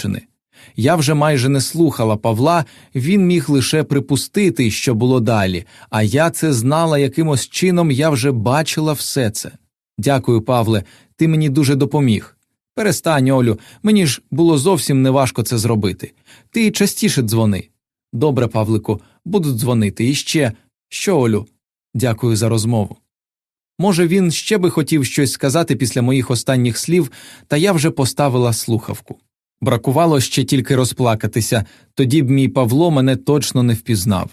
спадщини. Я вже майже не слухала Павла, він міг лише припустити, що було далі, а я це знала якимось чином, я вже бачила все це. Дякую, Павле, ти мені дуже допоміг. Перестань, Олю, мені ж було зовсім неважко це зробити. Ти частіше дзвони. Добре, Павлику, буду дзвонити. І ще що, Олю? Дякую за розмову. Може, він ще би хотів щось сказати після моїх останніх слів, та я вже поставила слухавку. Бракувало ще тільки розплакатися, тоді б мій Павло мене точно не впізнав.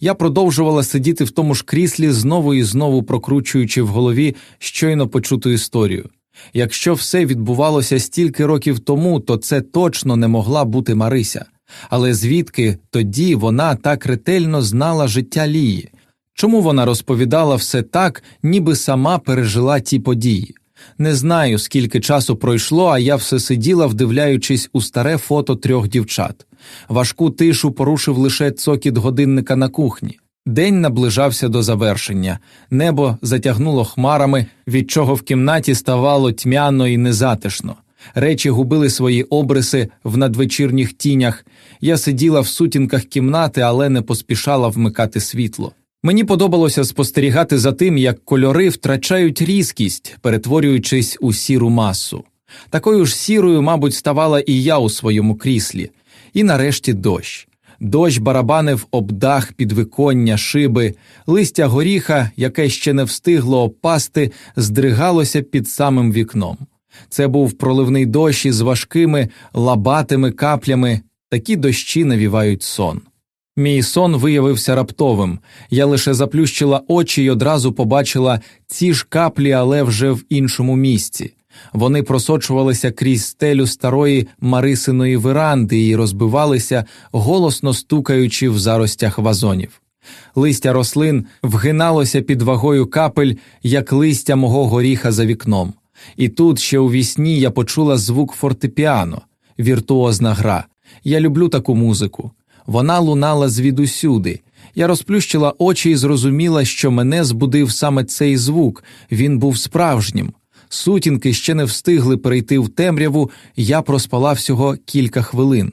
Я продовжувала сидіти в тому ж кріслі, знову і знову прокручуючи в голові щойно почуту історію. Якщо все відбувалося стільки років тому, то це точно не могла бути Марися. Але звідки тоді вона так ретельно знала життя Лії? Чому вона розповідала все так, ніби сама пережила ті події? Не знаю, скільки часу пройшло, а я все сиділа, вдивляючись у старе фото трьох дівчат. Важку тишу порушив лише цокіт годинника на кухні. День наближався до завершення, небо затягнуло хмарами, від чого в кімнаті ставало тьмяно і незатишно. Речі губили свої обриси в надвечірніх тінях. Я сиділа в сутінках кімнати, але не поспішала вмикати світло. Мені подобалося спостерігати за тим, як кольори втрачають різкість, перетворюючись у сіру масу. Такою ж сірою, мабуть, ставала і я у своєму кріслі, і нарешті дощ. Дощ барабанив об дах підвиконня, шиби, листя горіха, яке ще не встигло опасти, здригалося під самим вікном. Це був проливний дощ із важкими лабатими каплями, такі дощі навівають сон. Мій сон виявився раптовим, я лише заплющила очі й одразу побачила ці ж каплі, але вже в іншому місці. Вони просочувалися крізь стелю старої Марисиної веранди і розбивалися, голосно стукаючи в заростях вазонів. Листя рослин вгиналося під вагою капель, як листя мого горіха за вікном. І тут ще у вісні я почула звук фортепіано, віртуозна гра. Я люблю таку музику. Вона лунала звідусюди. Я розплющила очі і зрозуміла, що мене збудив саме цей звук, він був справжнім. Сутінки ще не встигли перейти в темряву, я проспала всього кілька хвилин.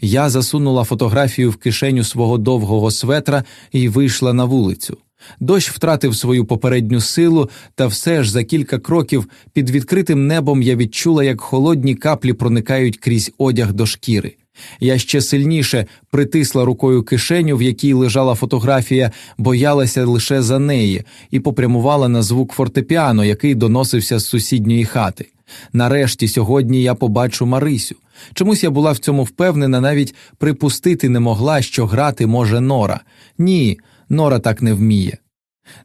Я засунула фотографію в кишеню свого довгого светра і вийшла на вулицю. Дощ втратив свою попередню силу, та все ж за кілька кроків під відкритим небом я відчула, як холодні каплі проникають крізь одяг до шкіри. Я ще сильніше притисла рукою кишеню, в якій лежала фотографія, боялася лише за неї, і попрямувала на звук фортепіано, який доносився з сусідньої хати. Нарешті сьогодні я побачу Марисю. Чомусь я була в цьому впевнена, навіть припустити не могла, що грати може Нора. Ні, Нора так не вміє.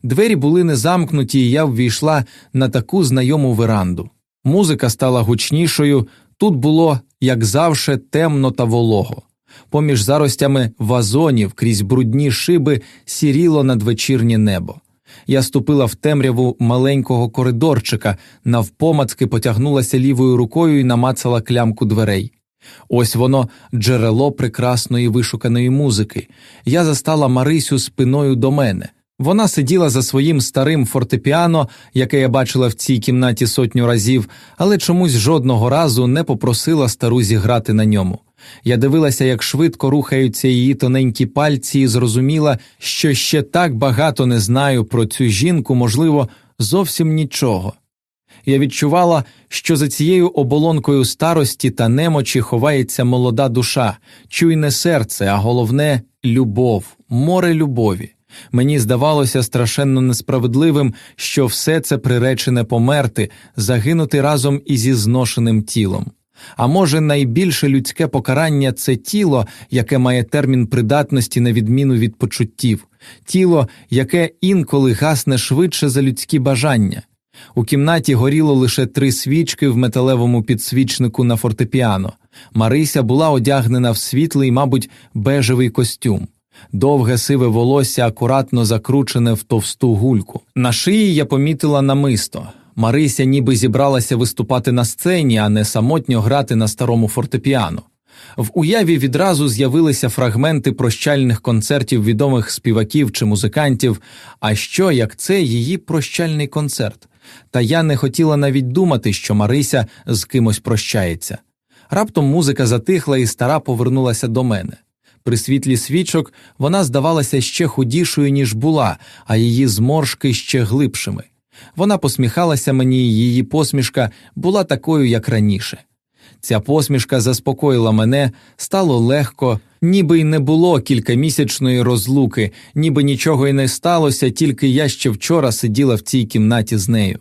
Двері були не замкнуті, і я ввійшла на таку знайому веранду. Музика стала гучнішою, тут було, як завше, темно та волого. Поміж заростями вазонів крізь брудні шиби сіріло надвечірнє небо. Я ступила в темряву маленького коридорчика, навпомацки потягнулася лівою рукою і намацала клямку дверей. Ось воно джерело прекрасної вишуканої музики. Я застала Марисю спиною до мене. Вона сиділа за своїм старим фортепіано, яке я бачила в цій кімнаті сотню разів, але чомусь жодного разу не попросила стару зіграти на ньому. Я дивилася, як швидко рухаються її тоненькі пальці, і зрозуміла, що ще так багато не знаю про цю жінку, можливо, зовсім нічого. Я відчувала, що за цією оболонкою старості та немочі ховається молода душа, чуйне серце, а головне любов, море любові. Мені здавалося страшенно несправедливим, що все це приречене померти, загинути разом із зношеним тілом. А може, найбільше людське покарання це тіло, яке має термін придатності на відміну від почуттів, тіло, яке інколи гасне швидше за людські бажання. У кімнаті горіло лише три свічки в металевому підсвічнику на фортепіано. Марися була одягнена в світлий, мабуть, бежевий костюм. Довге сиве волосся акуратно закручене в товсту гульку. На шиї я помітила намисто. Марися ніби зібралася виступати на сцені, а не самотньо грати на старому фортепіано. В уяві відразу з'явилися фрагменти прощальних концертів відомих співаків чи музикантів. А що як це її прощальний концерт? Та я не хотіла навіть думати, що Марися з кимось прощається. Раптом музика затихла, і стара повернулася до мене. При світлі свічок вона здавалася ще худішою, ніж була, а її зморшки ще глибшими. Вона посміхалася мені, її посмішка була такою, як раніше. Ця посмішка заспокоїла мене, стало легко, ніби й не було кількамісячної розлуки, ніби нічого й не сталося, тільки я ще вчора сиділа в цій кімнаті з нею.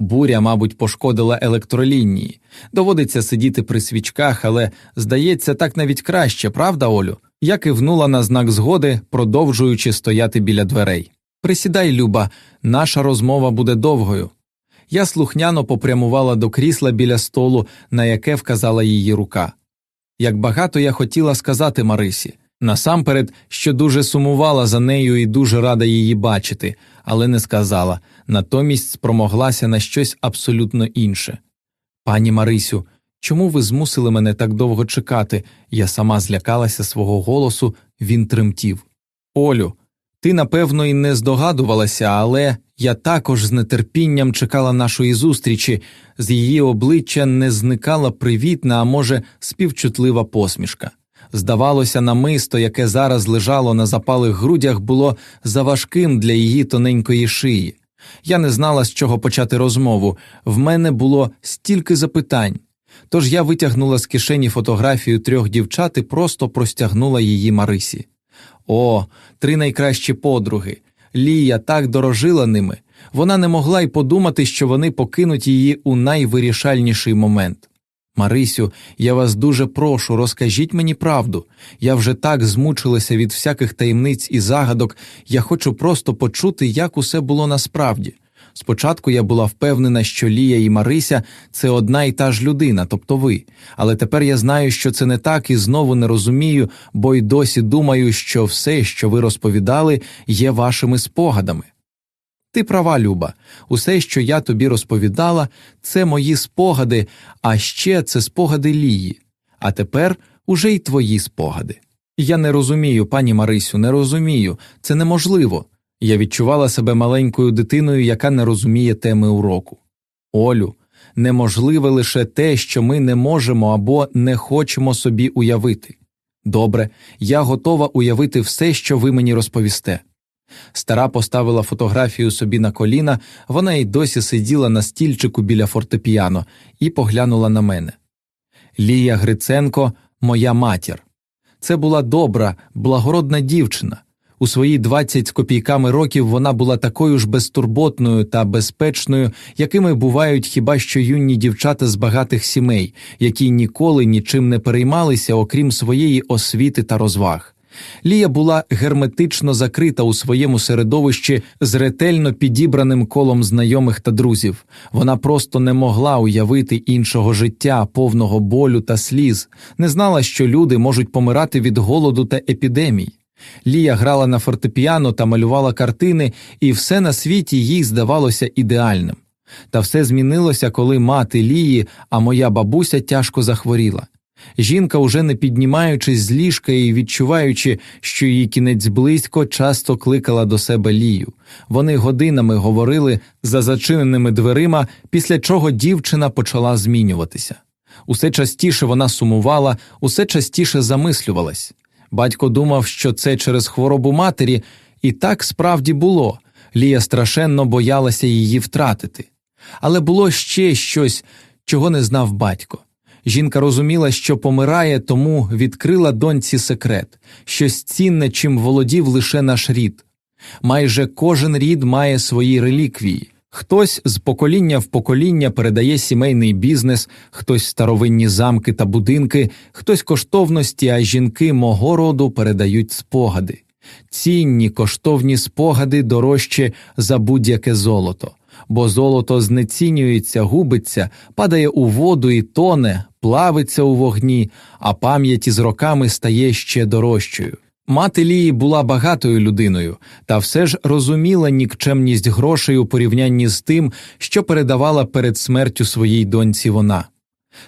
Буря, мабуть, пошкодила електролінії. Доводиться сидіти при свічках, але, здається, так навіть краще, правда, Олю? Я кивнула на знак згоди, продовжуючи стояти біля дверей. Присідай, Люба, наша розмова буде довгою. Я слухняно попрямувала до крісла біля столу, на яке вказала її рука. Як багато я хотіла сказати Марисі, насамперед, що дуже сумувала за нею і дуже рада її бачити, але не сказала, натомість спромоглася на щось абсолютно інше. Пані Марисю, чому ви змусили мене так довго чекати? Я сама злякалася свого голосу, він тремтів. Олю, ти, напевно, і не здогадувалася, але я також з нетерпінням чекала нашої зустрічі, з її обличчя не зникала привітна, а може, співчутлива посмішка. Здавалося, намисто, яке зараз лежало на запалих грудях, було заважким для її тоненької шиї. Я не знала, з чого почати розмову, в мене було стільки запитань. Тож я витягнула з кишені фотографію трьох дівчат і просто простягнула її Марисі. О, три найкращі подруги. Лія так дорожила ними, вона не могла й подумати, що вони покинуть її у найвирішальніший момент. Марисю, я вас дуже прошу, розкажіть мені правду. Я вже так змучилася від всяких таємниць і загадок, я хочу просто почути, як усе було насправді. Спочатку я була впевнена, що Лія і Марися це одна і та ж людина, тобто ви, але тепер я знаю, що це не так, і знову не розумію, бо й досі думаю, що все, що ви розповідали, є вашими спогадами. Ти права, Люба, усе, що я тобі розповідала, це мої спогади, а ще це спогади Лії, а тепер уже й твої спогади. Я не розумію, пані Марисю, не розумію, це неможливо. Я відчувала себе маленькою дитиною, яка не розуміє теми уроку. Олю, неможливе лише те, що ми не можемо або не хочемо собі уявити. Добре, я готова уявити все, що ви мені розповісте. Стара поставила фотографію собі на коліна, вона й досі сиділа на стільчику біля фортепіано і поглянула на мене. Лія Гриценко, моя матір. Це була добра, благородна дівчина. У свої двадцять з копійками років вона була такою ж безтурботною та безпечною, якими бувають хіба що юні дівчата з багатих сімей, які ніколи нічим не переймалися, окрім своєї освіти та розваг. Лія була герметично закрита у своєму середовищі з ретельно підібраним колом знайомих та друзів. Вона просто не могла уявити іншого життя, повного болю та сліз, не знала, що люди можуть помирати від голоду та епідемій. Лія грала на фортепіано та малювала картини, і все на світі їй здавалося ідеальним. Та все змінилося, коли мати Лії, а моя бабуся тяжко захворіла. Жінка, уже не піднімаючись з ліжка і відчуваючи, що її кінець близько, часто кликала до себе Лію. Вони годинами говорили за зачиненими дверима, після чого дівчина почала змінюватися. Усе частіше вона сумувала, усе частіше замислювалась. Батько думав, що це через хворобу матері, і так справді було. Лія страшенно боялася її втратити. Але було ще щось, чого не знав батько. Жінка розуміла, що помирає, тому відкрила доньці секрет, щось цінне, чим володів лише наш рід. Майже кожен рід має свої реліквії. Хтось з покоління в покоління передає сімейний бізнес, хтось старовинні замки та будинки, хтось коштовності, а жінки мого роду передають спогади. Цінні коштовні спогади дорожче за будь-яке золото, бо золото знецінюється, губиться, падає у воду і тоне, плавиться у вогні, а пам'ять із роками стає ще дорожчою. Мати Лії була багатою людиною, та все ж розуміла нікчемність грошей у порівнянні з тим, що передавала перед смертю своїй доньці вона.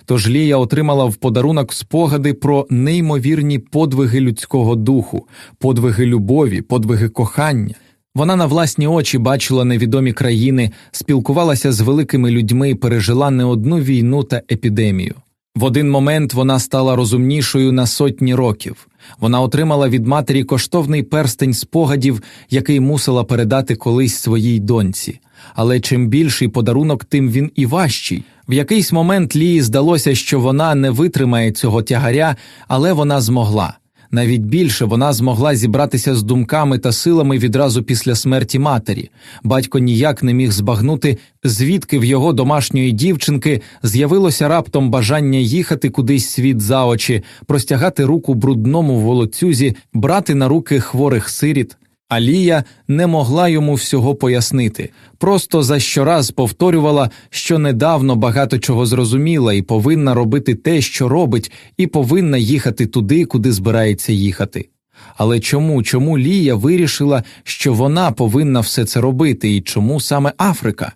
Тож Лія отримала в подарунок спогади про неймовірні подвиги людського духу, подвиги любові, подвиги кохання. Вона на власні очі бачила невідомі країни, спілкувалася з великими людьми, пережила не одну війну та епідемію. В один момент вона стала розумнішою на сотні років. Вона отримала від матері коштовний перстень спогадів, який мусила передати колись своїй доньці. Але чим більший подарунок, тим він і важчий. В якийсь момент Лії здалося, що вона не витримає цього тягаря, але вона змогла. Навіть більше вона змогла зібратися з думками та силами відразу після смерті матері. Батько ніяк не міг збагнути, звідки в його домашньої дівчинки з'явилося раптом бажання їхати кудись світ за очі, простягати руку брудному волоцюзі, брати на руки хворих сиріт. Алія не могла йому всього пояснити, просто за щораз повторювала, що недавно багато чого зрозуміла і повинна робити те, що робить, і повинна їхати туди, куди збирається їхати. Але чому, чому Лія вирішила, що вона повинна все це робити, і чому саме Африка?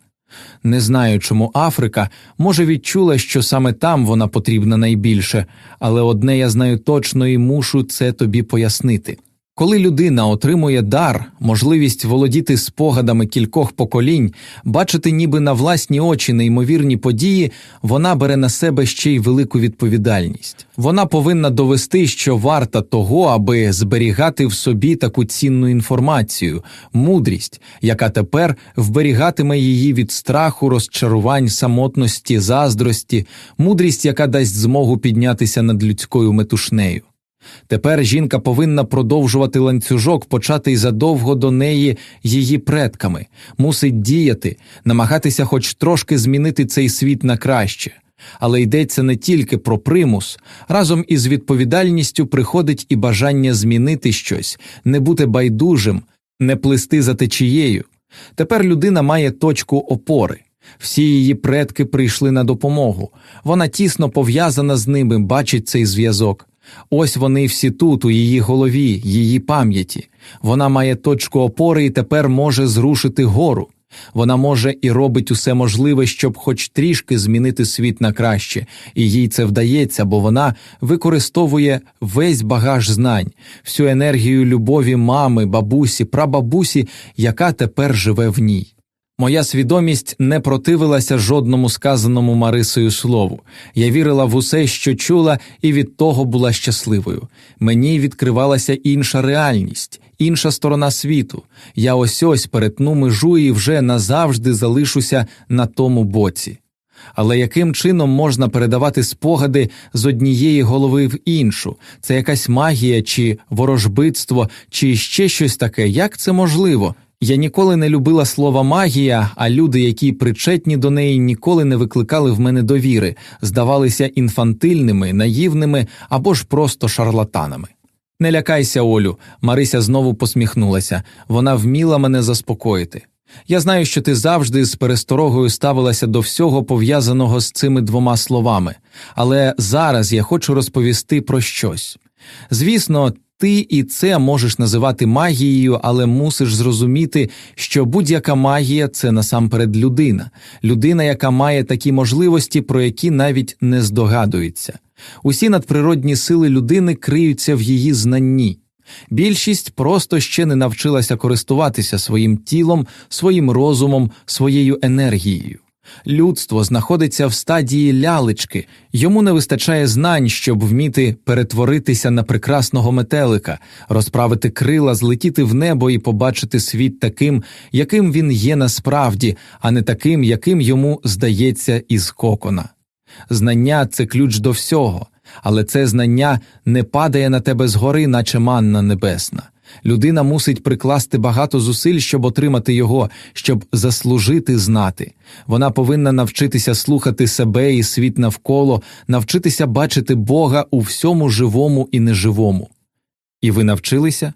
Не знаю, чому Африка, може, відчула, що саме там вона потрібна найбільше, але одне я знаю точно і мушу це тобі пояснити. Коли людина отримує дар, можливість володіти спогадами кількох поколінь, бачити ніби на власні очі неймовірні події, вона бере на себе ще й велику відповідальність. Вона повинна довести, що варта того, аби зберігати в собі таку цінну інформацію, мудрість, яка тепер вберігатиме її від страху, розчарувань, самотності, заздрості, мудрість, яка дасть змогу піднятися над людською метушнею. Тепер жінка повинна продовжувати ланцюжок, початий задовго до неї її предками, мусить діяти, намагатися хоч трошки змінити цей світ на краще. Але йдеться не тільки про примус, разом із відповідальністю приходить і бажання змінити щось, не бути байдужим, не плисти за течією. Тепер людина має точку опори. Всі її предки прийшли на допомогу, вона тісно пов'язана з ними, бачить цей зв'язок. Ось вони всі тут, у її голові, її пам'яті. Вона має точку опори і тепер може зрушити гору. Вона може і робить усе можливе, щоб хоч трішки змінити світ на краще, і їй це вдається, бо вона використовує весь багаж знань, всю енергію любові мами, бабусі, прабабусі, яка тепер живе в ній. Моя свідомість не противилася жодному сказаному Марисою слову. Я вірила в усе, що чула, і від того була щасливою. Мені відкривалася інша реальність, інша сторона світу. Я ось ось перетну межу і вже назавжди залишуся на тому боці. Але яким чином можна передавати спогади з однієї голови в іншу? Це якась магія, чи ворожбитство, чи ще щось таке? Як це можливо? Я ніколи не любила слова магія, а люди, які причетні до неї, ніколи не викликали в мене довіри, здавалися інфантильними, наївними або ж просто шарлатанами. Не лякайся, Олю, Марися знову посміхнулася, вона вміла мене заспокоїти. Я знаю, що ти завжди з пересторогою ставилася до всього пов'язаного з цими двома словами, але зараз я хочу розповісти про щось. Звісно, ти і це можеш називати магією, але мусиш зрозуміти, що будь-яка магія це насамперед людина, людина, яка має такі можливості, про які навіть не здогадується. Усі надприродні сили людини криються в її знанні. Більшість просто ще не навчилася користуватися своїм тілом, своїм розумом, своєю енергією. Людство знаходиться в стадії лялечки, йому не вистачає знань, щоб вміти перетворитися на прекрасного метелика, розправити крила, злетіти в небо і побачити світ таким, яким він є насправді, а не таким, яким йому здається із кокона. Знання це ключ до всього, але це знання не падає на тебе згори, наче манна небесна. Людина мусить прикласти багато зусиль, щоб отримати його, щоб заслужити знати. Вона повинна навчитися слухати себе і світ навколо, навчитися бачити Бога у всьому живому і неживому. І ви навчилися?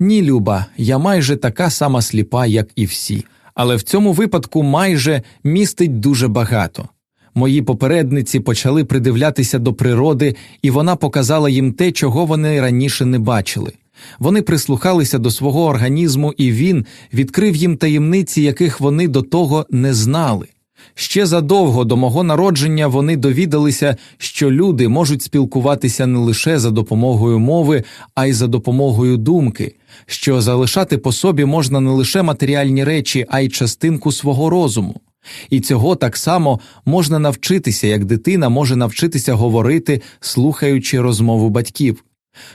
Ні, Люба, я майже така сама сліпа, як і всі, але в цьому випадку майже містить дуже багато. Мої попередниці почали придивлятися до природи, і вона показала їм те, чого вони раніше не бачили. Вони прислухалися до свого організму, і він відкрив їм таємниці, яких вони до того не знали. Ще задовго до мого народження вони довідалися, що люди можуть спілкуватися не лише за допомогою мови, а й за допомогою думки, що залишати по собі можна не лише матеріальні речі, а й частинку свого розуму. І цього так само можна навчитися, як дитина може навчитися говорити, слухаючи розмову батьків.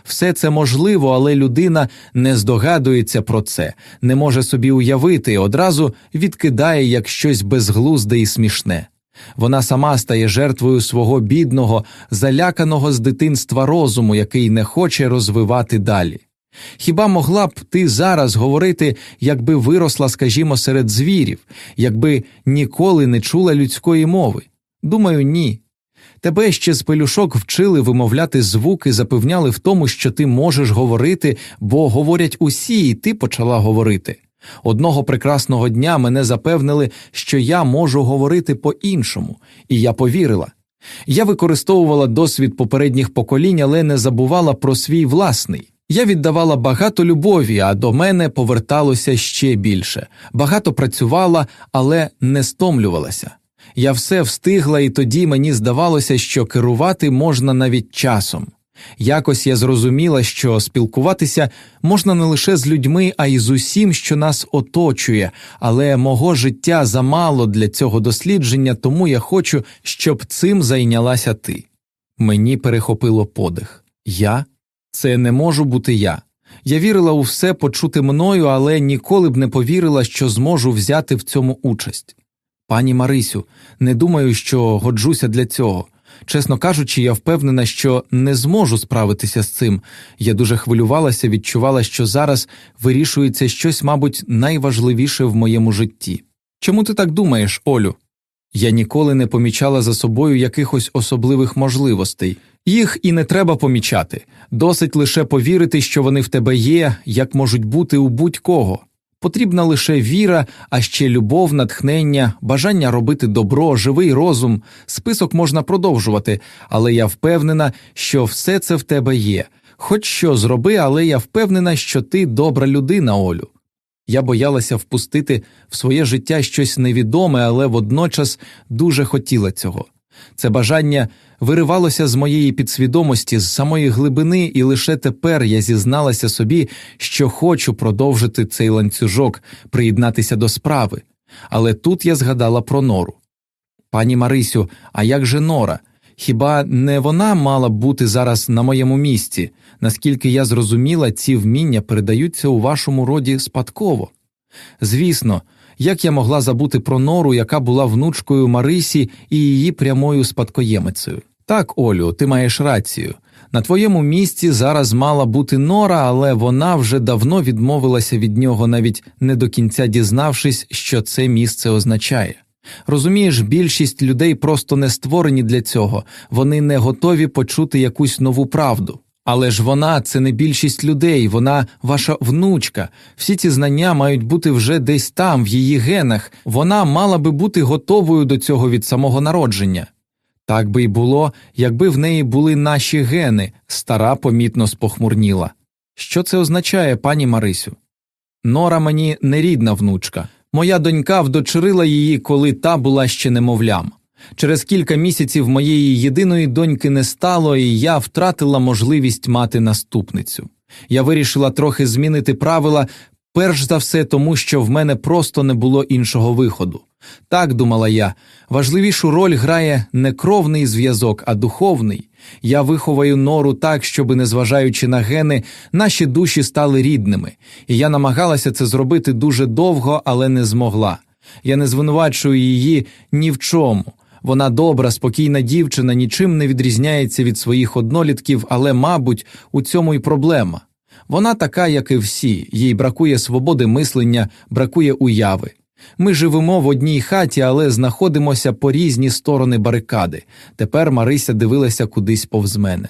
Все це можливо, але людина не здогадується про це, не може собі уявити одразу відкидає як щось безглузде і смішне. Вона сама стає жертвою свого бідного, заляканого з дитинства розуму, який не хоче розвивати далі. Хіба могла б ти зараз говорити, якби виросла, скажімо, серед звірів, якби ніколи не чула людської мови? Думаю, ні. Тебе ще з пелюшок вчили вимовляти звуки, запевняли в тому, що ти можеш говорити, бо говорять усі, і ти почала говорити. Одного прекрасного дня мене запевнили, що я можу говорити по іншому, і я повірила. Я використовувала досвід попередніх поколінь, але не забувала про свій власний. Я віддавала багато любові, а до мене поверталося ще більше. Багато працювала, але не стомлювалася. Я все встигла, і тоді мені здавалося, що керувати можна навіть часом. Якось я зрозуміла, що спілкуватися можна не лише з людьми, а й з усім, що нас оточує, але мого життя замало для цього дослідження, тому я хочу, щоб цим зайнялася ти. Мені перехопило подих. Я це не можу бути я. Я вірила у все почути мною, але ніколи б не повірила, що зможу взяти в цьому участь. Пані Марисю, не думаю, що годжуся для цього. Чесно кажучи, я впевнена, що не зможу справитися з цим. Я дуже хвилювалася, відчувала, що зараз вирішується щось, мабуть, найважливіше в моєму житті. Чому ти так думаєш, Олю? Я ніколи не помічала за собою якихось особливих можливостей. Їх і не треба помічати, досить лише повірити, що вони в тебе є, як можуть бути у будь-кого. Потрібна лише віра, а ще любов, натхнення, бажання робити добро, живий розум. Список можна продовжувати, але я впевнена, що все це в тебе є. Хоч що зроби, але я впевнена, що ти добра людина, Олю. Я боялася впустити в своє життя щось невідоме, але водночас дуже хотіла цього. Це бажання виривалося з моєї підсвідомості, з самої глибини, і лише тепер я зізналася собі, що хочу продовжити цей ланцюжок, приєднатися до справи. Але тут я згадала про нору. Пані Марисю, а як же Нора? Хіба не вона мала б бути зараз на моєму місці? Наскільки я зрозуміла, ці вміння передаються у вашому роді спадково? Звісно, як я могла забути про нору, яка була внучкою Марисі і її прямою спадкоємицею? Так, Олю, ти маєш рацію. На твоєму місці зараз мала бути нора, але вона вже давно відмовилася від нього, навіть не до кінця дізнавшись, що це місце означає. Розумієш, більшість людей просто не створені для цього, вони не готові почути якусь нову правду. Але ж вона це не більшість людей, вона ваша внучка. Всі ці знання мають бути вже десь там, в її генах, вона мала би бути готовою до цього від самого народження. Так би й було, якби в неї були наші гени, стара помітно спохмурніла. Що це означає, пані Марисю? Нора мені не рідна внучка. Моя донька вдочерила її, коли та була ще немовлям. Через кілька місяців моєї єдиної доньки не стало, і я втратила можливість мати наступницю. Я вирішила трохи змінити правила, перш за все тому, що в мене просто не було іншого виходу. Так думала я, важливішу роль грає не кровний зв'язок, а духовний. Я виховаю нору так, щоби, незважаючи на гени, наші душі стали рідними, і я намагалася це зробити дуже довго, але не змогла. Я не звинувачую її ні в чому. Вона добра, спокійна дівчина, нічим не відрізняється від своїх однолітків, але, мабуть, у цьому й проблема. Вона така, як і всі, їй бракує свободи мислення, бракує уяви. Ми живемо в одній хаті, але знаходимося по різні сторони барикади. Тепер Марися дивилася кудись повз мене.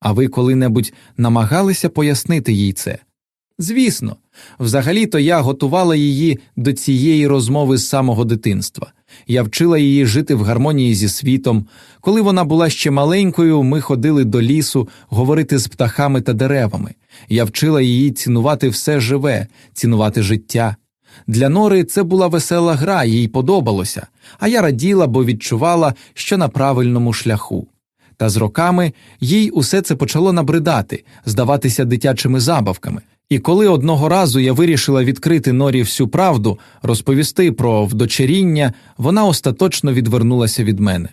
А ви коли-небудь намагалися пояснити їй це? Звісно, взагалі то я готувала її до цієї розмови з самого дитинства. Я вчила її жити в гармонії зі світом. Коли вона була ще маленькою, ми ходили до лісу, говорити з птахами та деревами. Я вчила її цінувати все живе, цінувати життя. Для Нори це була весела гра, їй подобалося, а я раділа, бо відчувала, що на правильному шляху. Та з роками їй усе це почало набридати, здаватися дитячими забавками. І коли одного разу я вирішила відкрити Норі всю правду, розповісти про вдочеріння, вона остаточно відвернулася від мене.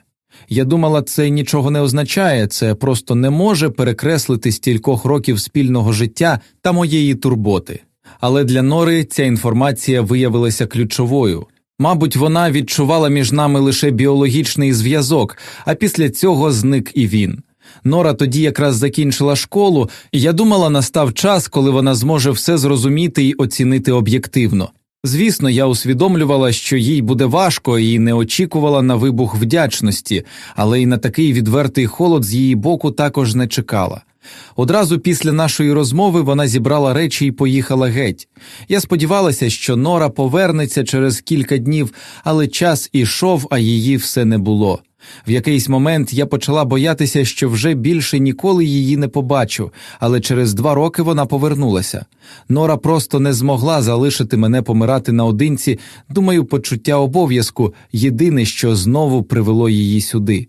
Я думала, це нічого не означає, це просто не може перекреслити стількох років спільного життя та моєї турботи. Але для Нори ця інформація виявилася ключовою. Мабуть, вона відчувала між нами лише біологічний зв'язок, а після цього зник і він. Нора тоді якраз закінчила школу, і я думала, настав час, коли вона зможе все зрозуміти і оцінити об'єктивно. Звісно, я усвідомлювала, що їй буде важко і не очікувала на вибух вдячності, але й на такий відвертий холод з її боку також не чекала. Одразу після нашої розмови вона зібрала речі і поїхала геть. Я сподівалася, що Нора повернеться через кілька днів, але час ішов, а її все не було. В якийсь момент я почала боятися, що вже більше ніколи її не побачу, але через два роки вона повернулася. Нора просто не змогла залишити мене помирати наодинці. Думаю, почуття обов'язку єдине, що знову привело її сюди.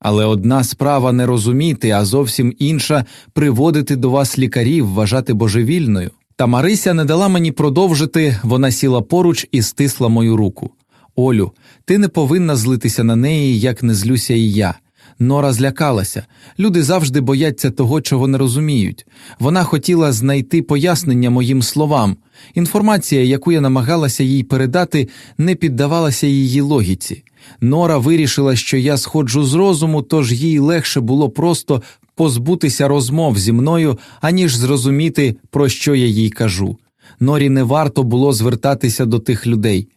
Але одна справа не розуміти, а зовсім інша приводити до вас лікарів, вважати божевільною. Та Марися не дала мені продовжити, вона сіла поруч і стисла мою руку. Олю, ти не повинна злитися на неї, як не злюся і я. Нора злякалася. Люди завжди бояться того, чого не розуміють. Вона хотіла знайти пояснення моїм словам. Інформація, яку я намагалася їй передати, не піддавалася її логіці. Нора вирішила, що я сходжу з розуму, тож їй легше було просто позбутися розмов зі мною, аніж зрозуміти, про що я їй кажу. Норі не варто було звертатися до тих людей.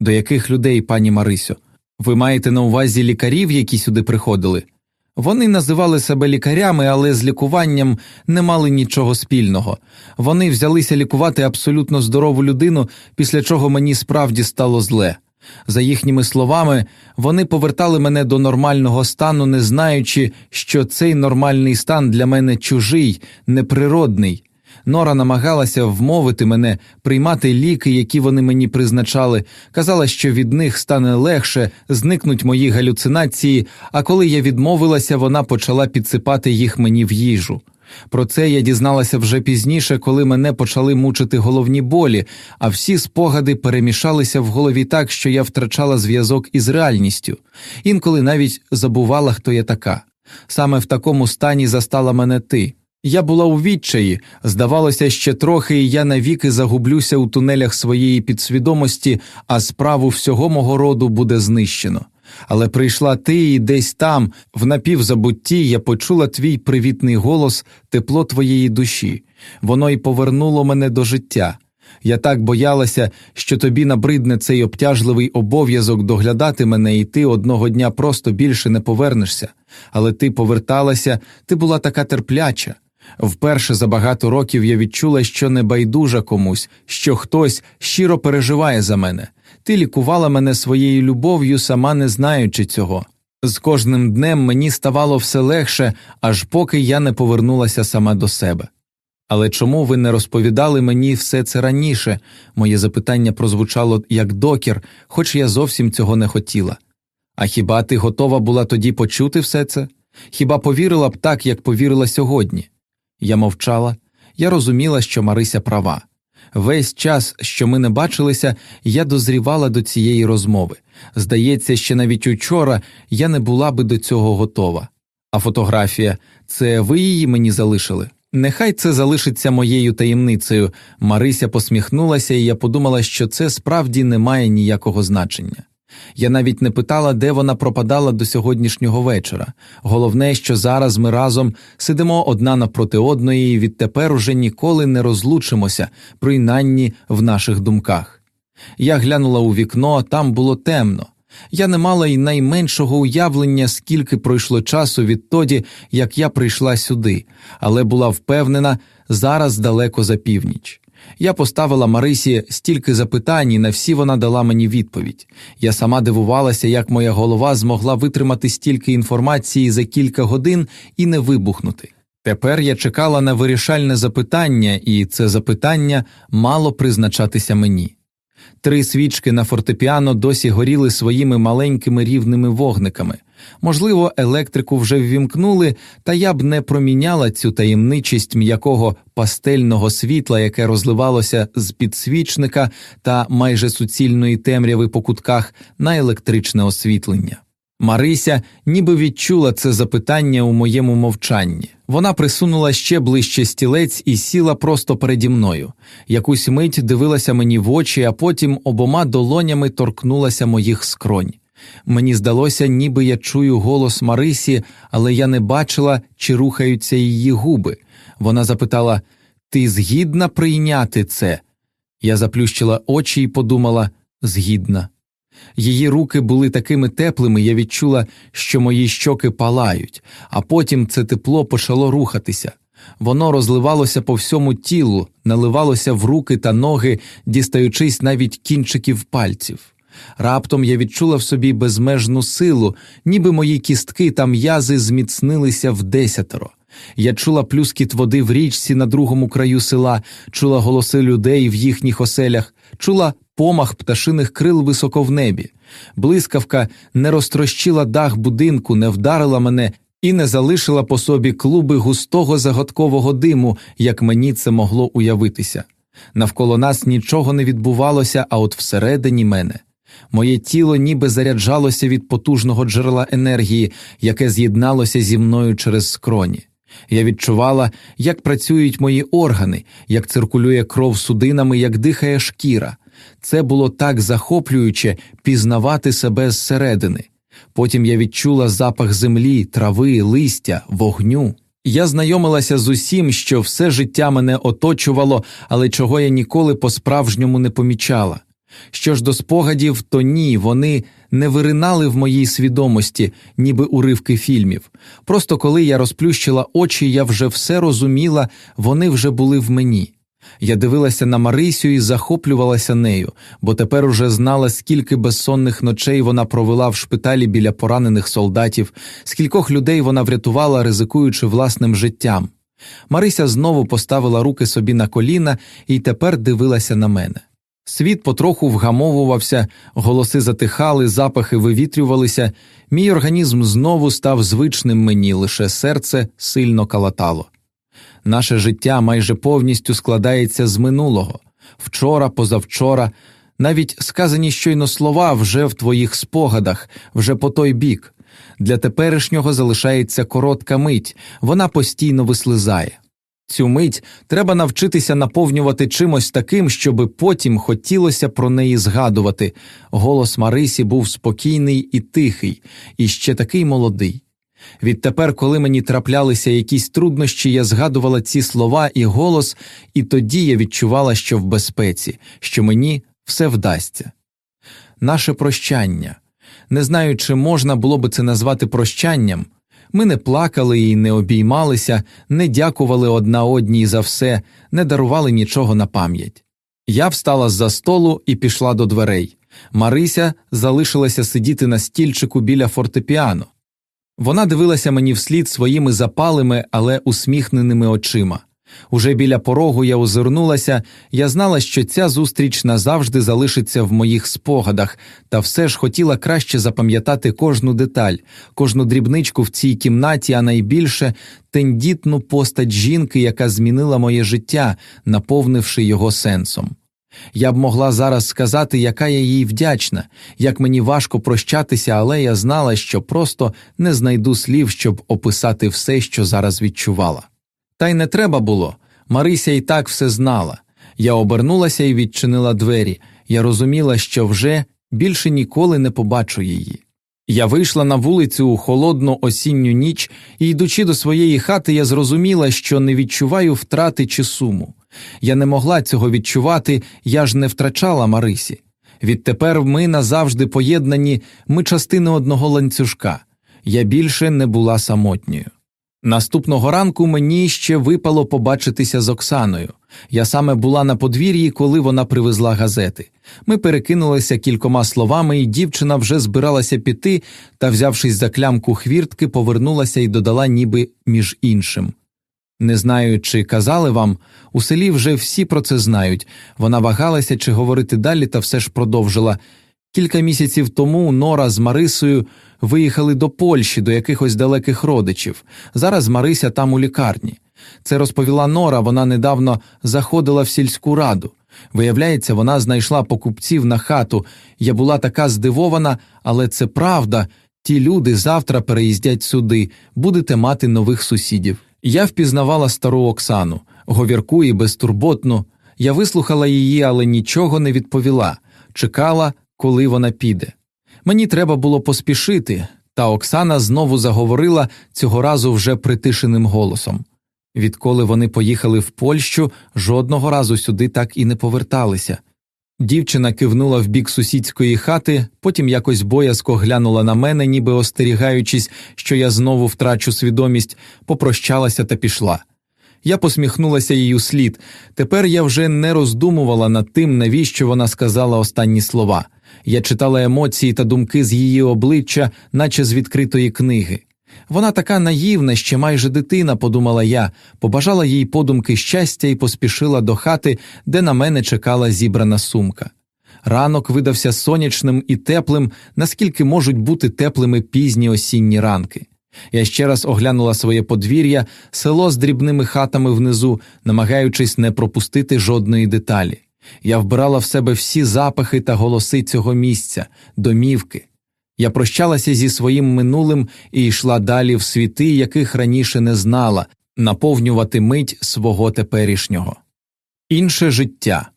До яких людей, пані Марисю? Ви маєте на увазі лікарів, які сюди приходили? Вони називали себе лікарями, але з лікуванням не мали нічого спільного. Вони взялися лікувати абсолютно здорову людину, після чого мені справді стало зле. За їхніми словами, вони повертали мене до нормального стану, не знаючи, що цей нормальний стан для мене чужий, неприродний. Нора намагалася вмовити мене приймати ліки, які вони мені призначали, казала, що від них стане легше, зникнуть мої галюцинації, а коли я відмовилася, вона почала підсипати їх мені в їжу. Про це я дізналася вже пізніше, коли мене почали мучити головні болі, а всі спогади перемішалися в голові так, що я втрачала зв'язок із реальністю, інколи навіть забувала, хто я така. Саме в такому стані застала мене ти. Я була у відчаї, здавалося, ще трохи, і я навіки загублюся у тунелях своєї підсвідомості, а справу всього мого роду буде знищено. Але прийшла ти, і десь там, в напівзабутті, я почула твій привітний голос, тепло твоєї душі, воно й повернуло мене до життя. Я так боялася, що тобі набридне цей обтяжливий обов'язок доглядати мене, і ти одного дня просто більше не повернешся. Але ти поверталася, ти була така терпляча. Вперше за багато років я відчула, що не байдужа комусь, що хтось щиро переживає за мене. Ти лікувала мене своєю любов'ю, сама не знаючи цього. З кожним днем мені ставало все легше, аж поки я не повернулася сама до себе. Але чому ви не розповідали мені все це раніше? Моє запитання прозвучало як докір, хоч я зовсім цього не хотіла. А хіба ти готова була тоді почути все це? Хіба повірила б так, як повірила сьогодні? Я мовчала, я розуміла, що Марися права. Весь час, що ми не бачилися, я дозрівала до цієї розмови. Здається, ще навіть учора я не була би до цього готова. А фотографія це ви її мені залишили? Нехай це залишиться моєю таємницею. Марися посміхнулася, і я подумала, що це справді не має ніякого значення. Я навіть не питала, де вона пропадала до сьогоднішнього вечора. Головне, що зараз ми разом сидимо одна напроти одної, і відтепер уже ніколи не розлучимося, принаймні в наших думках. Я глянула у вікно, там було темно. Я не мала й найменшого уявлення, скільки пройшло часу відтоді, як я прийшла сюди, але була впевнена зараз далеко за північ. Я поставила Марисі стільки запитань, і на всі вона дала мені відповідь. Я сама дивувалася, як моя голова змогла витримати стільки інформації за кілька годин і не вибухнути. Тепер я чекала на вирішальне запитання, і це запитання мало призначатися мені. Три свічки на фортепіано досі горіли своїми маленькими рівними вогниками. Можливо, електрику вже ввімкнули, та я б не проміняла цю таємничість м'якого пастельного світла, яке розливалося з підсвічника та майже суцільної темряви по кутках на електричне освітлення. Марися ніби відчула це запитання у моєму мовчанні. Вона присунула ще ближче стілець і сіла просто переді мною. Якусь мить дивилася мені в очі, а потім обома долонями торкнулася моїх скронь. Мені здалося, ніби я чую голос Марисі, але я не бачила, чи рухаються її губи. Вона запитала Ти згідна прийняти це? Я заплющила очі і подумала згідна. Її руки були такими теплими, я відчула, що мої щоки палають, а потім це тепло почало рухатися. Воно розливалося по всьому тілу, наливалося в руки та ноги, дістаючись навіть кінчиків пальців. Раптом я відчула в собі безмежну силу, ніби мої кістки та м'язи зміцнилися в десятеро. Я чула плюскіт води в річці на другому краю села, чула голоси людей в їхніх оселях, чула помах пташиних крил високо в небі. Блискавка не розтрощила дах будинку, не вдарила мене і не залишила по собі клуби густого загадкового диму, як мені це могло уявитися. Навколо нас нічого не відбувалося, а от всередині мене. Моє тіло ніби заряджалося від потужного джерела енергії, яке з'єдналося зі мною через скроні. Я відчувала, як працюють мої органи, як циркулює кров судинами, як дихає шкіра. Це було так захоплююче пізнавати себе зсередини. Потім я відчула запах землі, трави, листя, вогню. Я знайомилася з усім, що все життя мене оточувало, але чого я ніколи по справжньому не помічала. Що ж до спогадів, то ні, вони не виринали в моїй свідомості, ніби уривки фільмів. Просто коли я розплющила очі, я вже все розуміла, вони вже були в мені. Я дивилася на Марисю і захоплювалася нею, бо тепер уже знала, скільки безсонних ночей вона провела в шпиталі біля поранених солдатів, скількох людей вона врятувала, ризикуючи власним життям. Марися знову поставила руки собі на коліна і тепер дивилася на мене. Світ потроху вгамовувався, голоси затихали, запахи вивітрювалися, мій організм знову став звичним мені, лише серце сильно калатало. Наше життя майже повністю складається з минулого вчора, позавчора, навіть сказані щойно слова вже в твоїх спогадах, вже по той бік. Для теперішнього залишається коротка мить, вона постійно вислизає. Цю мить треба навчитися наповнювати чимось таким, щоби потім хотілося про неї згадувати. Голос Марисі був спокійний і тихий, і ще такий молодий. Відтепер, коли мені траплялися якісь труднощі, я згадувала ці слова і голос, і тоді я відчувала, що в безпеці, що мені все вдасться. Наше прощання. Не знаю, чи можна було би це назвати прощанням. Ми не плакали і не обіймалися, не дякували одна одній за все, не дарували нічого на пам'ять. Я встала з за столу і пішла до дверей. Марися залишилася сидіти на стільчику біля фортепіано. Вона дивилася мені вслід своїми запалими, але усміхненими очима. Уже біля порогу я озирнулася, я знала, що ця зустріч назавжди залишиться в моїх спогадах, та все ж хотіла краще запам'ятати кожну деталь, кожну дрібничку в цій кімнаті, а найбільше тендітну постать жінки, яка змінила моє життя, наповнивши його сенсом. Я б могла зараз сказати, яка я їй вдячна, як мені важко прощатися, але я знала, що просто не знайду слів, щоб описати все, що зараз відчувала. Та й не треба було. Марися і так все знала. Я обернулася і відчинила двері. Я розуміла, що вже більше ніколи не побачу її. Я вийшла на вулицю у холодну осінню ніч, і, йдучи до своєї хати, я зрозуміла, що не відчуваю втрати чи суму. Я не могла цього відчувати, я ж не втрачала Марисі. Відтепер ми назавжди поєднані, ми частини одного ланцюжка. Я більше не була самотньою. Наступного ранку мені ще випало побачитися з Оксаною. Я саме була на подвір'ї, коли вона привезла газети. Ми перекинулися кількома словами, і дівчина вже збиралася піти, та, взявшись за клямку хвіртки, повернулася і додала, ніби між іншим. Не знаю, чи казали вам, у селі вже всі про це знають. Вона вагалася, чи говорити далі, та все ж продовжила. Кілька місяців тому Нора з Марисою виїхали до Польщі до якихось далеких родичів. Зараз Марися там у лікарні. Це розповіла Нора, вона недавно заходила в сільську раду. Виявляється, вона знайшла покупців на хату. Я була така здивована, але це правда. Ті люди завтра переїздять сюди, будете мати нових сусідів. Я впізнавала стару Оксану, говірку і безтурботну. Я вислухала її, але нічого не відповіла, чекала, коли вона піде. Мені треба було поспішити, та Оксана знову заговорила цього разу вже притишеним голосом. Відколи вони поїхали в Польщу, жодного разу сюди так і не поверталися. Дівчина кивнула в бік сусідської хати, потім якось боязко глянула на мене, ніби остерігаючись, що я знову втрачу свідомість, попрощалася та пішла. Я посміхнулася їй у слід. Тепер я вже не роздумувала над тим, навіщо вона сказала останні слова. Я читала емоції та думки з її обличчя, наче з відкритої книги. Вона така наївна, ще майже дитина, подумала я, побажала їй подумки щастя і поспішила до хати, де на мене чекала зібрана сумка. Ранок видався сонячним і теплим, наскільки можуть бути теплими пізні осінні ранки. Я ще раз оглянула своє подвір'я, село з дрібними хатами внизу, намагаючись не пропустити жодної деталі. Я вбирала в себе всі запахи та голоси цього місця, домівки. Я прощалася зі своїм минулим і йшла далі в світи, яких раніше не знала, наповнювати мить свого теперішнього. Інше життя.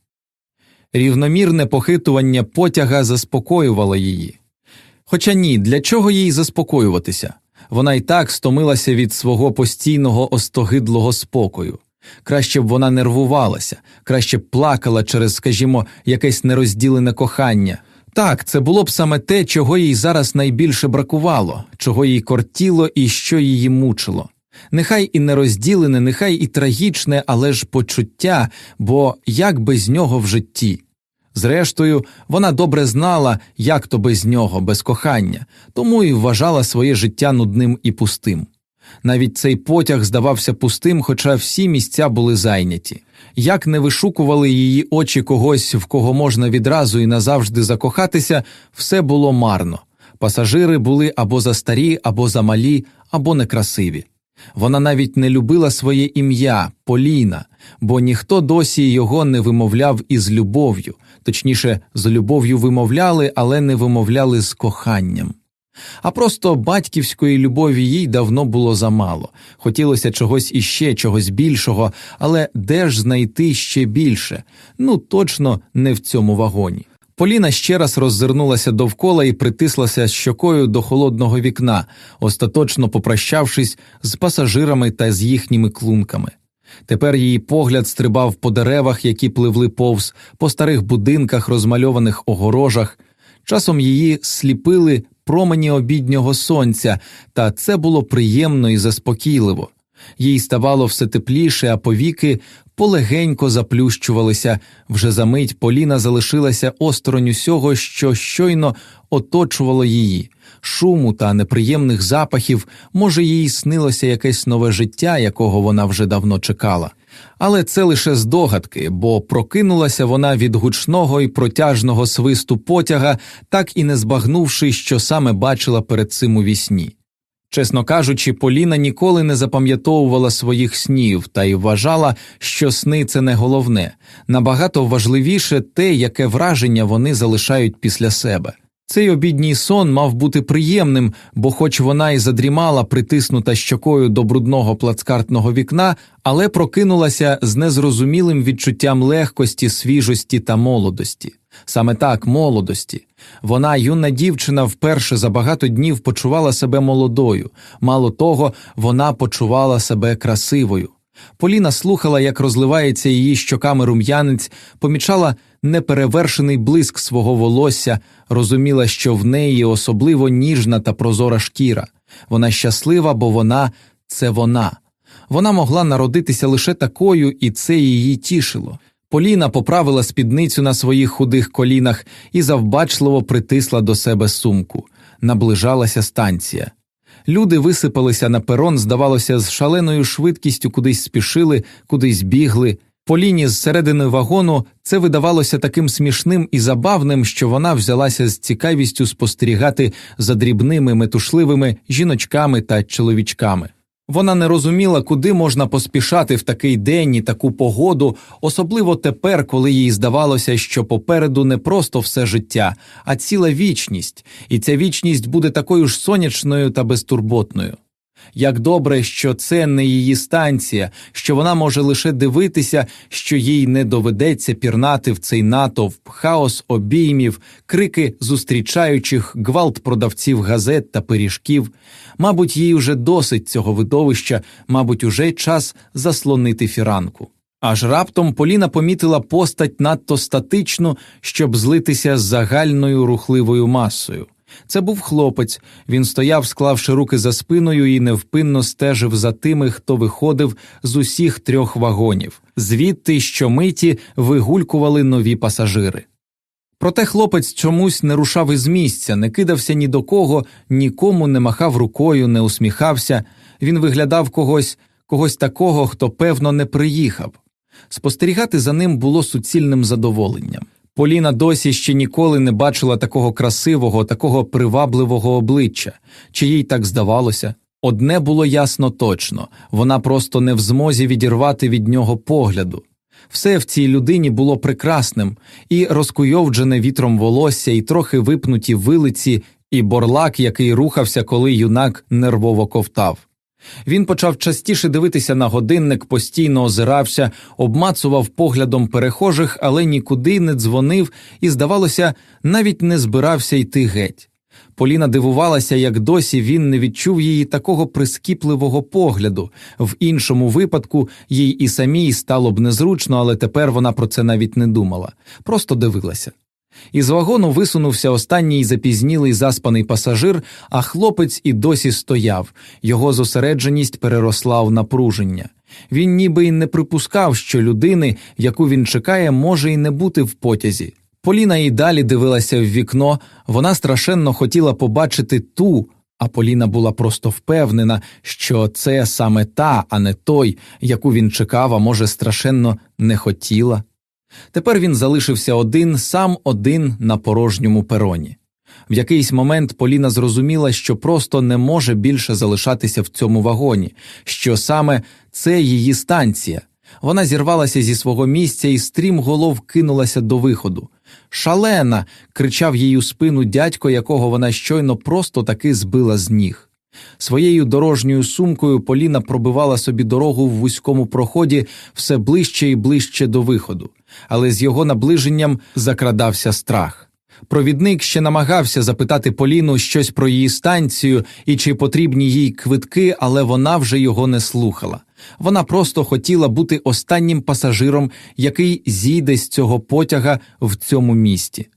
Рівномірне похитування потяга заспокоювало її. Хоча ні, для чого їй заспокоюватися? Вона й так стомилася від свого постійного остогидлого спокою. Краще б вона нервувалася, краще б плакала через, скажімо, якесь нерозділене кохання. Так, це було б саме те, чого їй зараз найбільше бракувало, чого їй кортіло і що її мучило. Нехай і нерозділене, нехай і трагічне, але ж почуття, бо як без нього в житті. Зрештою, вона добре знала, як то без нього, без кохання, тому і вважала своє життя нудним і пустим. Навіть цей потяг здавався пустим, хоча всі місця були зайняті. Як не вишукували її очі когось, в кого можна відразу і назавжди закохатися, все було марно. Пасажири були або застарі, або замалі, або некрасиві. Вона навіть не любила своє ім'я Поліна, бо ніхто досі його не вимовляв із любов'ю, точніше, з любов'ю вимовляли, але не вимовляли з коханням. А просто батьківської любові їй давно було замало. Хотілося чогось іще, чогось більшого, але де ж знайти ще більше? Ну точно не в цьому вагоні. Поліна ще раз роззирнулася довкола і притислася щокою до холодного вікна, остаточно попрощавшись з пасажирами та з їхніми клунками. Тепер її погляд стрибав по деревах, які пливли повз, по старих будинках, розмальованих огорожах. Часом її сліпили промені обіднього сонця, та це було приємно і заспокійливо. Їй ставало все тепліше, а повіки полегенько заплющувалися. Вже за мить Поліна залишилася осторонь усього, що щойно оточувало її, шуму та неприємних запахів, може, їй снилося якесь нове життя, якого вона вже давно чекала. Але це лише здогадки, бо прокинулася вона від гучного і протяжного свисту потяга, так і не збагнувши, що саме бачила перед цим у вісні. Чесно кажучи, Поліна ніколи не запам'ятовувала своїх снів та й вважала, що сни це не головне, набагато важливіше те, яке враження вони залишають після себе. Цей обідній сон мав бути приємним, бо, хоч вона й задрімала, притиснута щокою до брудного плацкартного вікна, але прокинулася з незрозумілим відчуттям легкості, свіжості та молодості. Саме так, молодості. Вона, юна дівчина, вперше за багато днів почувала себе молодою, мало того, вона почувала себе красивою. Поліна слухала, як розливається її щоками рум'янець, помічала неперевершений блиск свого волосся, розуміла, що в неї особливо ніжна та прозора шкіра. Вона щаслива, бо вона це вона. Вона могла народитися лише такою, і це її тішило. Поліна поправила спідницю на своїх худих колінах і завбачливо притисла до себе сумку. Наближалася станція. Люди висипалися на перон, здавалося, з шаленою швидкістю кудись спішили, кудись бігли. Поліні з середини вагону це видавалося таким смішним і забавним, що вона взялася з цікавістю спостерігати за дрібними метушливими жіночками та чоловічками. Вона не розуміла, куди можна поспішати в такий день і таку погоду, особливо тепер, коли їй здавалося, що попереду не просто все життя, а ціла вічність, і ця вічність буде такою ж сонячною та безтурботною. Як добре, що це не її станція, що вона може лише дивитися, що їй не доведеться пірнати в цей натовп, хаос обіймів, крики зустрічаючих, гвалт продавців газет та пиріжків. Мабуть, їй уже досить цього видовища, мабуть, уже час заслонити фіранку. Аж раптом Поліна помітила постать надто статичну, щоб злитися з загальною рухливою масою. Це був хлопець, він стояв, склавши руки за спиною, і невпинно стежив за тими, хто виходив з усіх трьох вагонів, звідти щомиті вигулькували нові пасажири. Проте хлопець чомусь не рушав із місця, не кидався ні до кого, нікому не махав рукою, не усміхався, він виглядав когось, когось такого, хто певно не приїхав. Спостерігати за ним було суцільним задоволенням. Поліна досі ще ніколи не бачила такого красивого, такого привабливого обличчя, чи їй так здавалося. Одне було ясно точно вона просто не в змозі відірвати від нього погляду. Все в цій людині було прекрасним, і розкуйовджене вітром волосся, і трохи випнуті вилиці, і борлак, який рухався, коли юнак нервово ковтав. Він почав частіше дивитися на годинник, постійно озирався, обмацував поглядом перехожих, але нікуди не дзвонив і, здавалося, навіть не збирався йти геть. Поліна дивувалася, як досі він не відчув її такого прискіпливого погляду. В іншому випадку їй і самій стало б незручно, але тепер вона про це навіть не думала, просто дивилася. Із вагону висунувся останній запізнілий заспаний пасажир, а хлопець і досі стояв, його зосередженість переросла в напруження. Він ніби й не припускав, що людини, яку він чекає, може й не бути в потязі. Поліна і далі дивилася в вікно, вона страшенно хотіла побачити ту, а Поліна була просто впевнена, що це саме та, а не той, яку він чекав, а може, страшенно не хотіла. Тепер він залишився один, сам один на порожньому пероні. В якийсь момент Поліна зрозуміла, що просто не може більше залишатися в цьому вагоні, що саме це її станція. Вона зірвалася зі свого місця і стрім голов кинулася до виходу. Шалена. кричав їй у спину дядько, якого вона щойно просто таки збила з ніг. Своєю дорожньою сумкою Поліна пробивала собі дорогу в вузькому проході все ближче і ближче до виходу, але з його наближенням закрадався страх. Провідник ще намагався запитати Поліну щось про її станцію і чи потрібні їй квитки, але вона вже його не слухала. Вона просто хотіла бути останнім пасажиром, який зійде з цього потяга в цьому місті.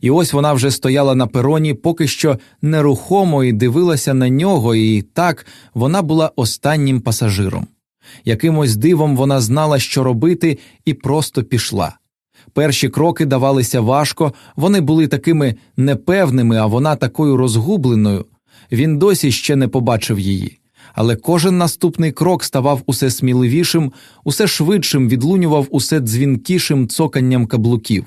І ось вона вже стояла на пероні, поки що нерухомо і дивилася на нього, і так вона була останнім пасажиром. Якимось дивом вона знала, що робити, і просто пішла. Перші кроки давалися важко, вони були такими непевними, а вона такою розгубленою. Він досі ще не побачив її. Але кожен наступний крок ставав усе сміливішим, усе швидшим відлунював усе дзвінкішим цоканням каблуків.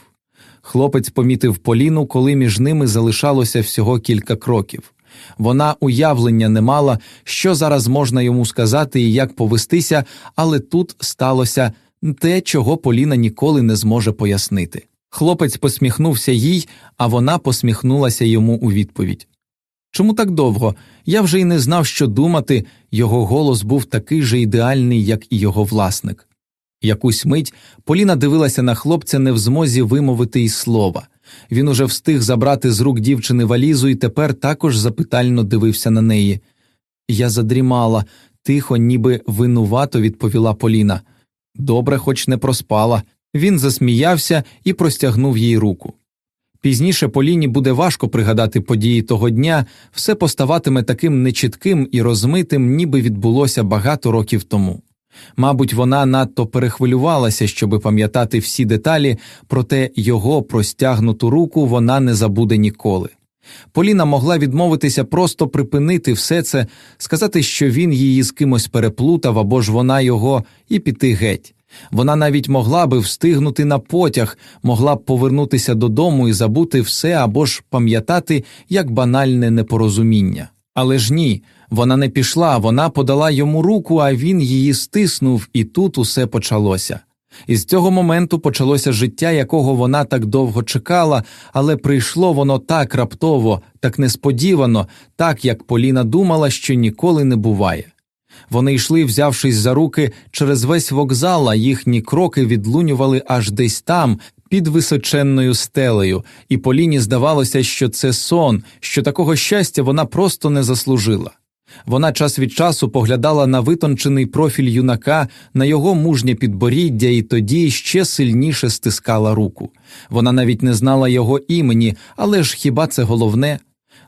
Хлопець помітив Поліну, коли між ними залишалося всього кілька кроків. Вона уявлення не мала, що зараз можна йому сказати і як повестися, але тут сталося те, чого Поліна ніколи не зможе пояснити. Хлопець посміхнувся їй, а вона посміхнулася йому у відповідь. Чому так довго? Я вже й не знав, що думати, його голос був такий же ідеальний, як і його власник. Якусь мить Поліна дивилася на хлопця не в змозі вимовити й слова. Він уже встиг забрати з рук дівчини валізу і тепер також запитально дивився на неї. Я задрімала, тихо, ніби винувато відповіла Поліна. Добре, хоч не проспала. Він засміявся і простягнув їй руку. Пізніше Поліні буде важко пригадати події того дня, все поставатиме таким нечітким і розмитим, ніби відбулося багато років тому. Мабуть, вона надто перехвилювалася, щоби пам'ятати всі деталі, проте його простягнуту руку вона не забуде ніколи. Поліна могла відмовитися просто припинити все це, сказати, що він її з кимось переплутав або ж вона його, і піти геть. Вона навіть могла би встигнути на потяг, могла б повернутися додому і забути все або ж пам'ятати як банальне непорозуміння. Але ж ні, вона не пішла, вона подала йому руку, а він її стиснув, і тут усе почалося. І з цього моменту почалося життя, якого вона так довго чекала, але прийшло воно так раптово, так несподівано, так як Поліна думала, що ніколи не буває. Вони йшли, взявшись за руки через весь вокзал, а їхні кроки відлунювали аж десь там, під височенною стелею, і Поліні здавалося, що це сон, що такого щастя вона просто не заслужила. Вона час від часу поглядала на витончений профіль юнака, на його мужнє підборіддя, і тоді ще сильніше стискала руку. Вона навіть не знала його імені, але ж хіба це головне?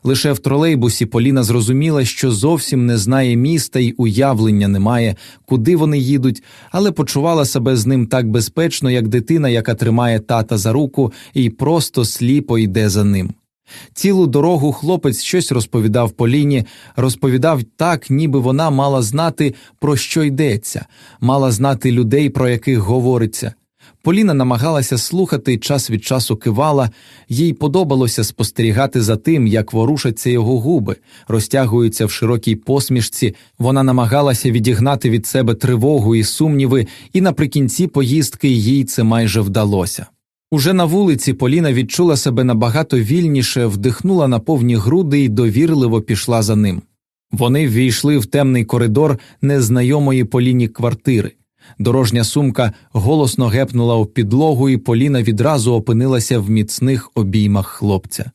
Лише в тролейбусі Поліна зрозуміла, що зовсім не знає міста й уявлення немає, куди вони їдуть, але почувала себе з ним так безпечно, як дитина, яка тримає тата за руку і просто сліпо йде за ним. Цілу дорогу хлопець щось розповідав Поліні, розповідав так, ніби вона мала знати, про що йдеться, мала знати людей, про яких говориться. Поліна намагалася слухати, час від часу кивала, їй подобалося спостерігати за тим, як ворушаться його губи, розтягуються в широкій посмішці. Вона намагалася відігнати від себе тривогу і сумніви, і наприкінці поїздки їй це майже вдалося. Уже на вулиці Поліна відчула себе набагато вільніше, вдихнула на повні груди і довірливо пішла за ним. Вони ввійшли в темний коридор незнайомої Поліні квартири. Дорожня сумка голосно гепнула у підлогу, і Поліна відразу опинилася в міцних обіймах хлопця.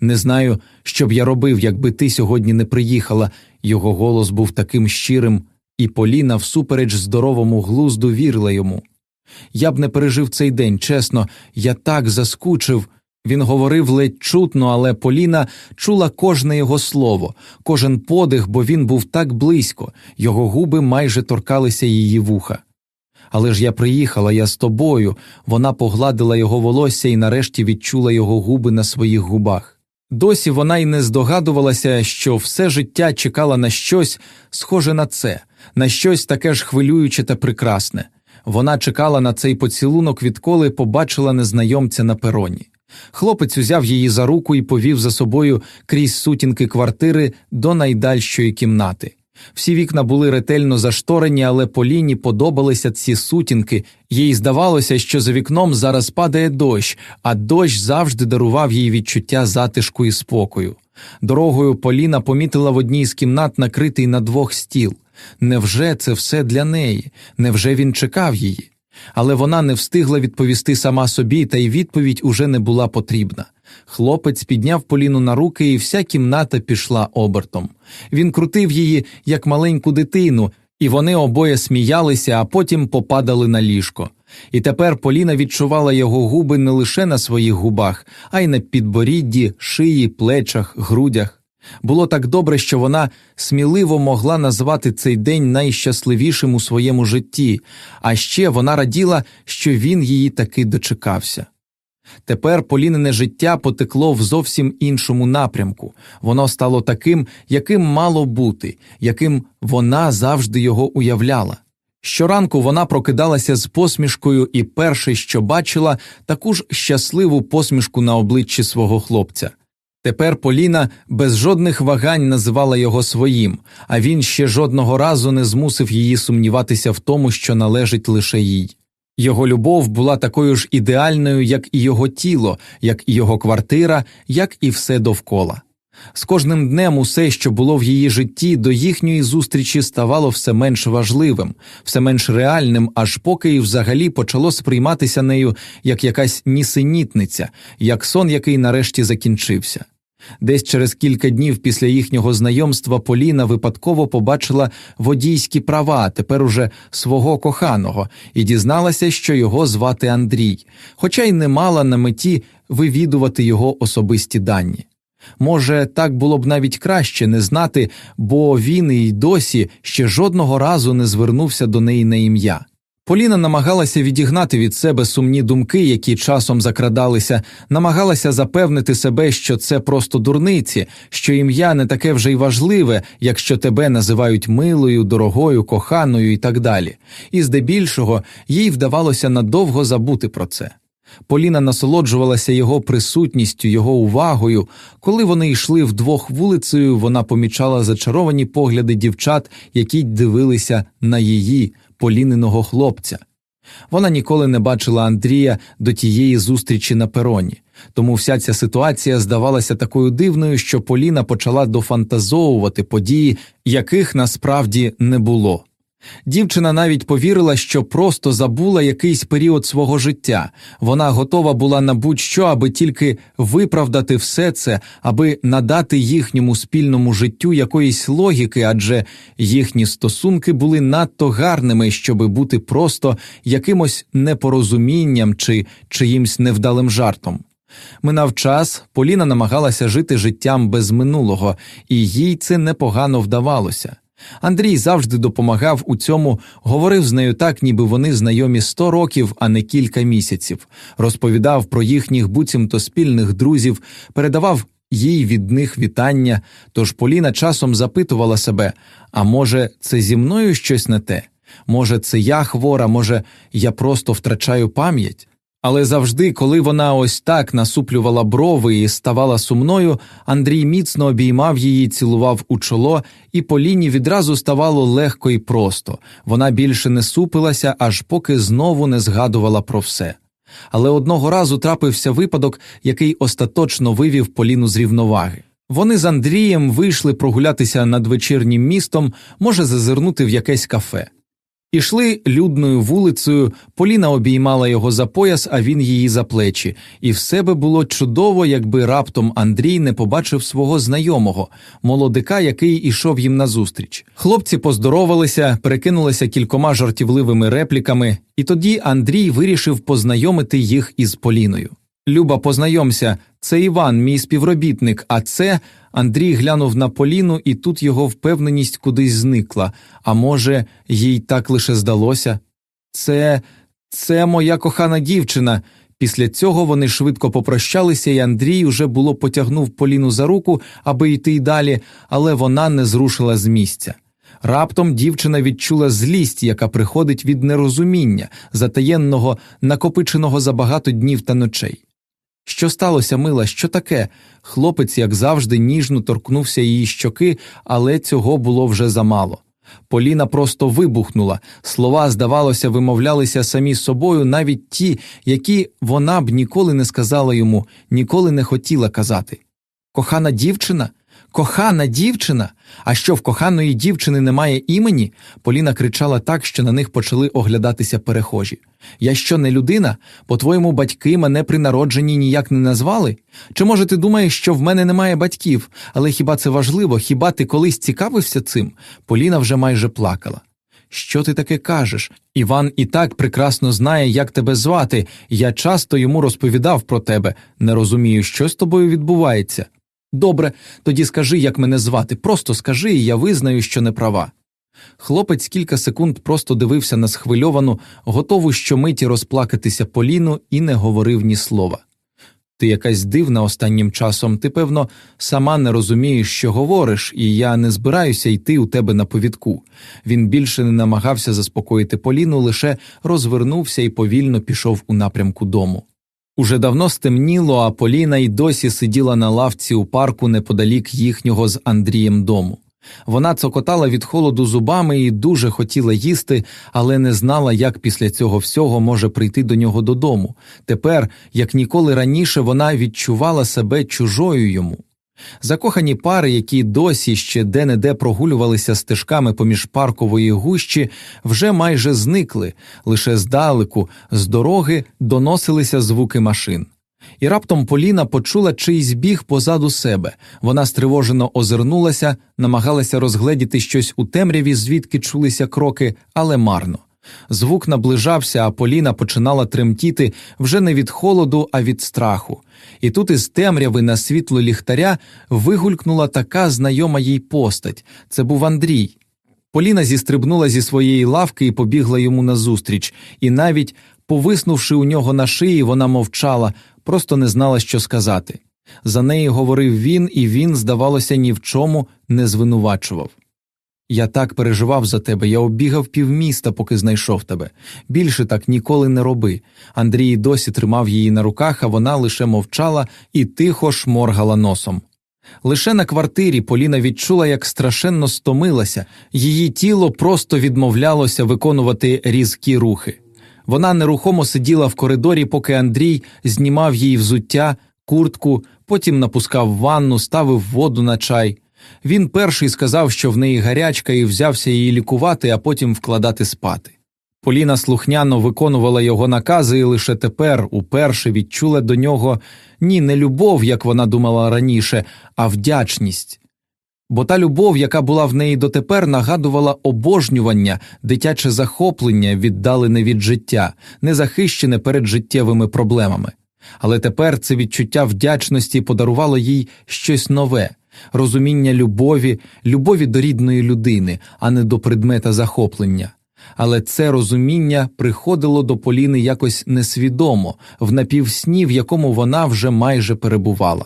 Не знаю, що б я робив, якби ти сьогодні не приїхала. Його голос був таким щирим, і Поліна, всупереч здоровому глузду, вірила йому. Я б не пережив цей день, чесно, я так заскучив. Він говорив ледь чутно, але Поліна чула кожне його слово, кожен подих, бо він був так близько, його губи майже торкалися її вуха. Але ж я приїхала, я з тобою. Вона погладила його волосся і нарешті відчула його губи на своїх губах. Досі вона й не здогадувалася, що все життя чекала на щось схоже на це, на щось таке ж хвилююче та прекрасне. Вона чекала на цей поцілунок, відколи побачила незнайомця на пероні. Хлопець узяв її за руку і повів за собою крізь сутінки квартири до найдальшої кімнати. Всі вікна були ретельно зашторені, але Поліні подобалися ці сутінки, їй здавалося, що за вікном зараз падає дощ, а дощ завжди дарував їй відчуття затишку і спокою. Дорогою Поліна помітила в одній з кімнат накритий на двох стіл. Невже це все для неї? Невже він чекав її? Але вона не встигла відповісти сама собі, та й відповідь уже не була потрібна. Хлопець підняв Поліну на руки, і вся кімната пішла обертом. Він крутив її, як маленьку дитину, і вони обоє сміялися, а потім попадали на ліжко. І тепер Поліна відчувала його губи не лише на своїх губах, а й на підборідді, шиї, плечах, грудях. Було так добре, що вона сміливо могла назвати цей день найщасливішим у своєму житті, а ще вона раділа, що він її таки дочекався. Тепер Полінине життя потекло в зовсім іншому напрямку, воно стало таким, яким мало бути, яким вона завжди його уявляла. Щоранку вона прокидалася з посмішкою і перше, що бачила, таку ж щасливу посмішку на обличчі свого хлопця. Тепер Поліна без жодних вагань називала його своїм, а він ще жодного разу не змусив її сумніватися в тому, що належить лише їй. Його любов була такою ж ідеальною, як і його тіло, як і його квартира, як і все довкола. З кожним днем усе, що було в її житті, до їхньої зустрічі ставало все менш важливим, все менш реальним, аж поки і взагалі почало сприйматися нею як якась нісенітниця, як сон, який нарешті закінчився. Десь через кілька днів після їхнього знайомства Поліна випадково побачила водійські права, тепер уже свого коханого, і дізналася, що його звати Андрій, хоча й не мала на меті вивідувати його особисті дані. Може, так було б навіть краще не знати, бо він і досі ще жодного разу не звернувся до неї на ім'я. Поліна намагалася відігнати від себе сумні думки, які часом закрадалися, намагалася запевнити себе, що це просто дурниці, що ім'я не таке вже й важливе, якщо тебе називають милою, дорогою, коханою і так далі. І здебільшого їй вдавалося надовго забути про це. Поліна насолоджувалася його присутністю, його увагою. Коли вони йшли вдвох вулицею, вона помічала зачаровані погляди дівчат, які дивилися на її поліниного хлопця. Вона ніколи не бачила Андрія до тієї зустрічі на пероні, тому вся ця ситуація здавалася такою дивною, що Поліна почала дофантазовувати події, яких насправді не було. Дівчина навіть повірила, що просто забула якийсь період свого життя. Вона готова була на будь-що, аби тільки виправдати все це, аби надати їхньому спільному життю якоїсь логіки, адже їхні стосунки були надто гарними, щоби бути просто якимось непорозумінням чи чиїмсь невдалим жартом. Минав час, Поліна намагалася жити життям без минулого, і їй це непогано вдавалося. Андрій завжди допомагав у цьому, говорив з нею так, ніби вони знайомі сто років, а не кілька місяців, розповідав про їхніх буцімто спільних друзів, передавав їй від них вітання. Тож Поліна часом запитувала себе: а може, це зі мною щось не те? Може, це я хвора, може, я просто втрачаю пам'ять? Але завжди, коли вона ось так насуплювала брови і ставала сумною, Андрій міцно обіймав її, цілував у чоло, і Поліні відразу ставало легко і просто. Вона більше не супилася, аж поки знову не згадувала про все. Але одного разу трапився випадок, який остаточно вивів Поліну з рівноваги. Вони з Андрієм вийшли прогулятися над вечірнім містом, може зазирнути в якесь кафе. Ішли людною вулицею, Поліна обіймала його за пояс, а він її за плечі, і все би було чудово, якби раптом Андрій не побачив свого знайомого, молодика, який ішов їм назустріч. Хлопці поздоровалися, перекинулися кількома жартівливими репліками, і тоді Андрій вирішив познайомити їх із Поліною. Люба, познайомся, це Іван, мій співробітник, а це Андрій глянув на Поліну, і тут його впевненість кудись зникла. А може, їй так лише здалося? Це це моя кохана дівчина. Після цього вони швидко попрощалися, і Андрій уже було потягнув Поліну за руку, аби йти й далі, але вона не зрушила з місця. Раптом дівчина відчула злість, яка приходить від нерозуміння, затаєнного, накопиченого за багато днів та ночей. Що сталося, мила, що таке? Хлопець, як завжди, ніжно торкнувся її щоки, але цього було вже замало. Поліна просто вибухнула, слова, здавалося, вимовлялися самі собою, навіть ті, які вона б ніколи не сказала йому, ніколи не хотіла казати. Кохана дівчина? Кохана дівчина. А що в коханої дівчини немає імені? Поліна кричала так, що на них почали оглядатися перехожі. Я що не людина? По твоєму батьки мене при народженні ніяк не назвали? Чи може ти думаєш, що в мене немає батьків? Але хіба це важливо? Хіба ти колись цікавився цим? Поліна вже майже плакала. Що ти таке кажеш? Іван і так прекрасно знає, як тебе звати. Я часто йому розповідав про тебе. Не розумію, що з тобою відбувається. Добре, тоді скажи, як мене звати, просто скажи, і я визнаю, що не права. Хлопець кілька секунд просто дивився на схвильовану, готову щомиті розплакатися Поліну і не говорив ні слова. Ти якась дивна останнім часом, ти, певно, сама не розумієш, що говориш, і я не збираюся йти у тебе на повідку. Він більше не намагався заспокоїти Поліну, лише розвернувся і повільно пішов у напрямку дому. Уже давно стемніло, а Поліна й досі сиділа на лавці у парку неподалік їхнього з Андрієм дому. Вона цокотала від холоду зубами і дуже хотіла їсти, але не знала, як після цього всього може прийти до нього додому. Тепер, як ніколи раніше, вона відчувала себе чужою йому. Закохані пари, які досі ще де не де прогулювалися стежками поміж паркової гущі, вже майже зникли, лише здалеку, з дороги доносилися звуки машин. І раптом Поліна почула чийсь біг позаду себе. Вона стривожено озирнулася, намагалася розгледіти щось у темряві, звідки чулися кроки, але марно. Звук наближався, а Поліна починала тремтіти вже не від холоду, а від страху. І тут із темряви на світло ліхтаря вигулькнула така знайома їй постать це був Андрій. Поліна зістрибнула зі своєї лавки і побігла йому назустріч, і навіть, повиснувши у нього на шиї, вона мовчала, просто не знала, що сказати. За неї говорив він, і він, здавалося, ні в чому не звинувачував. Я так переживав за тебе, я оббігав півміста, поки знайшов тебе. Більше так ніколи не роби. Андрій досі тримав її на руках, а вона лише мовчала і тихо шморгала носом. Лише на квартирі Поліна відчула, як страшенно стомилася, її тіло просто відмовлялося виконувати різкі рухи. Вона нерухомо сиділа в коридорі, поки Андрій знімав їй взуття, куртку, потім напускав ванну, ставив воду на чай. Він перший сказав, що в неї гарячка, і взявся її лікувати, а потім вкладати спати. Поліна слухняно виконувала його накази і лише тепер уперше відчула до нього ні, не любов, як вона думала раніше, а вдячність. Бо та любов, яка була в неї дотепер, нагадувала обожнювання, дитяче захоплення, віддалене від життя, незахищене перед життєвими проблемами. Але тепер це відчуття вдячності подарувало їй щось нове розуміння любові, любові до рідної людини, а не до предмета захоплення. Але це розуміння приходило до Поліни якось несвідомо, в напівсні, в якому вона вже майже перебувала.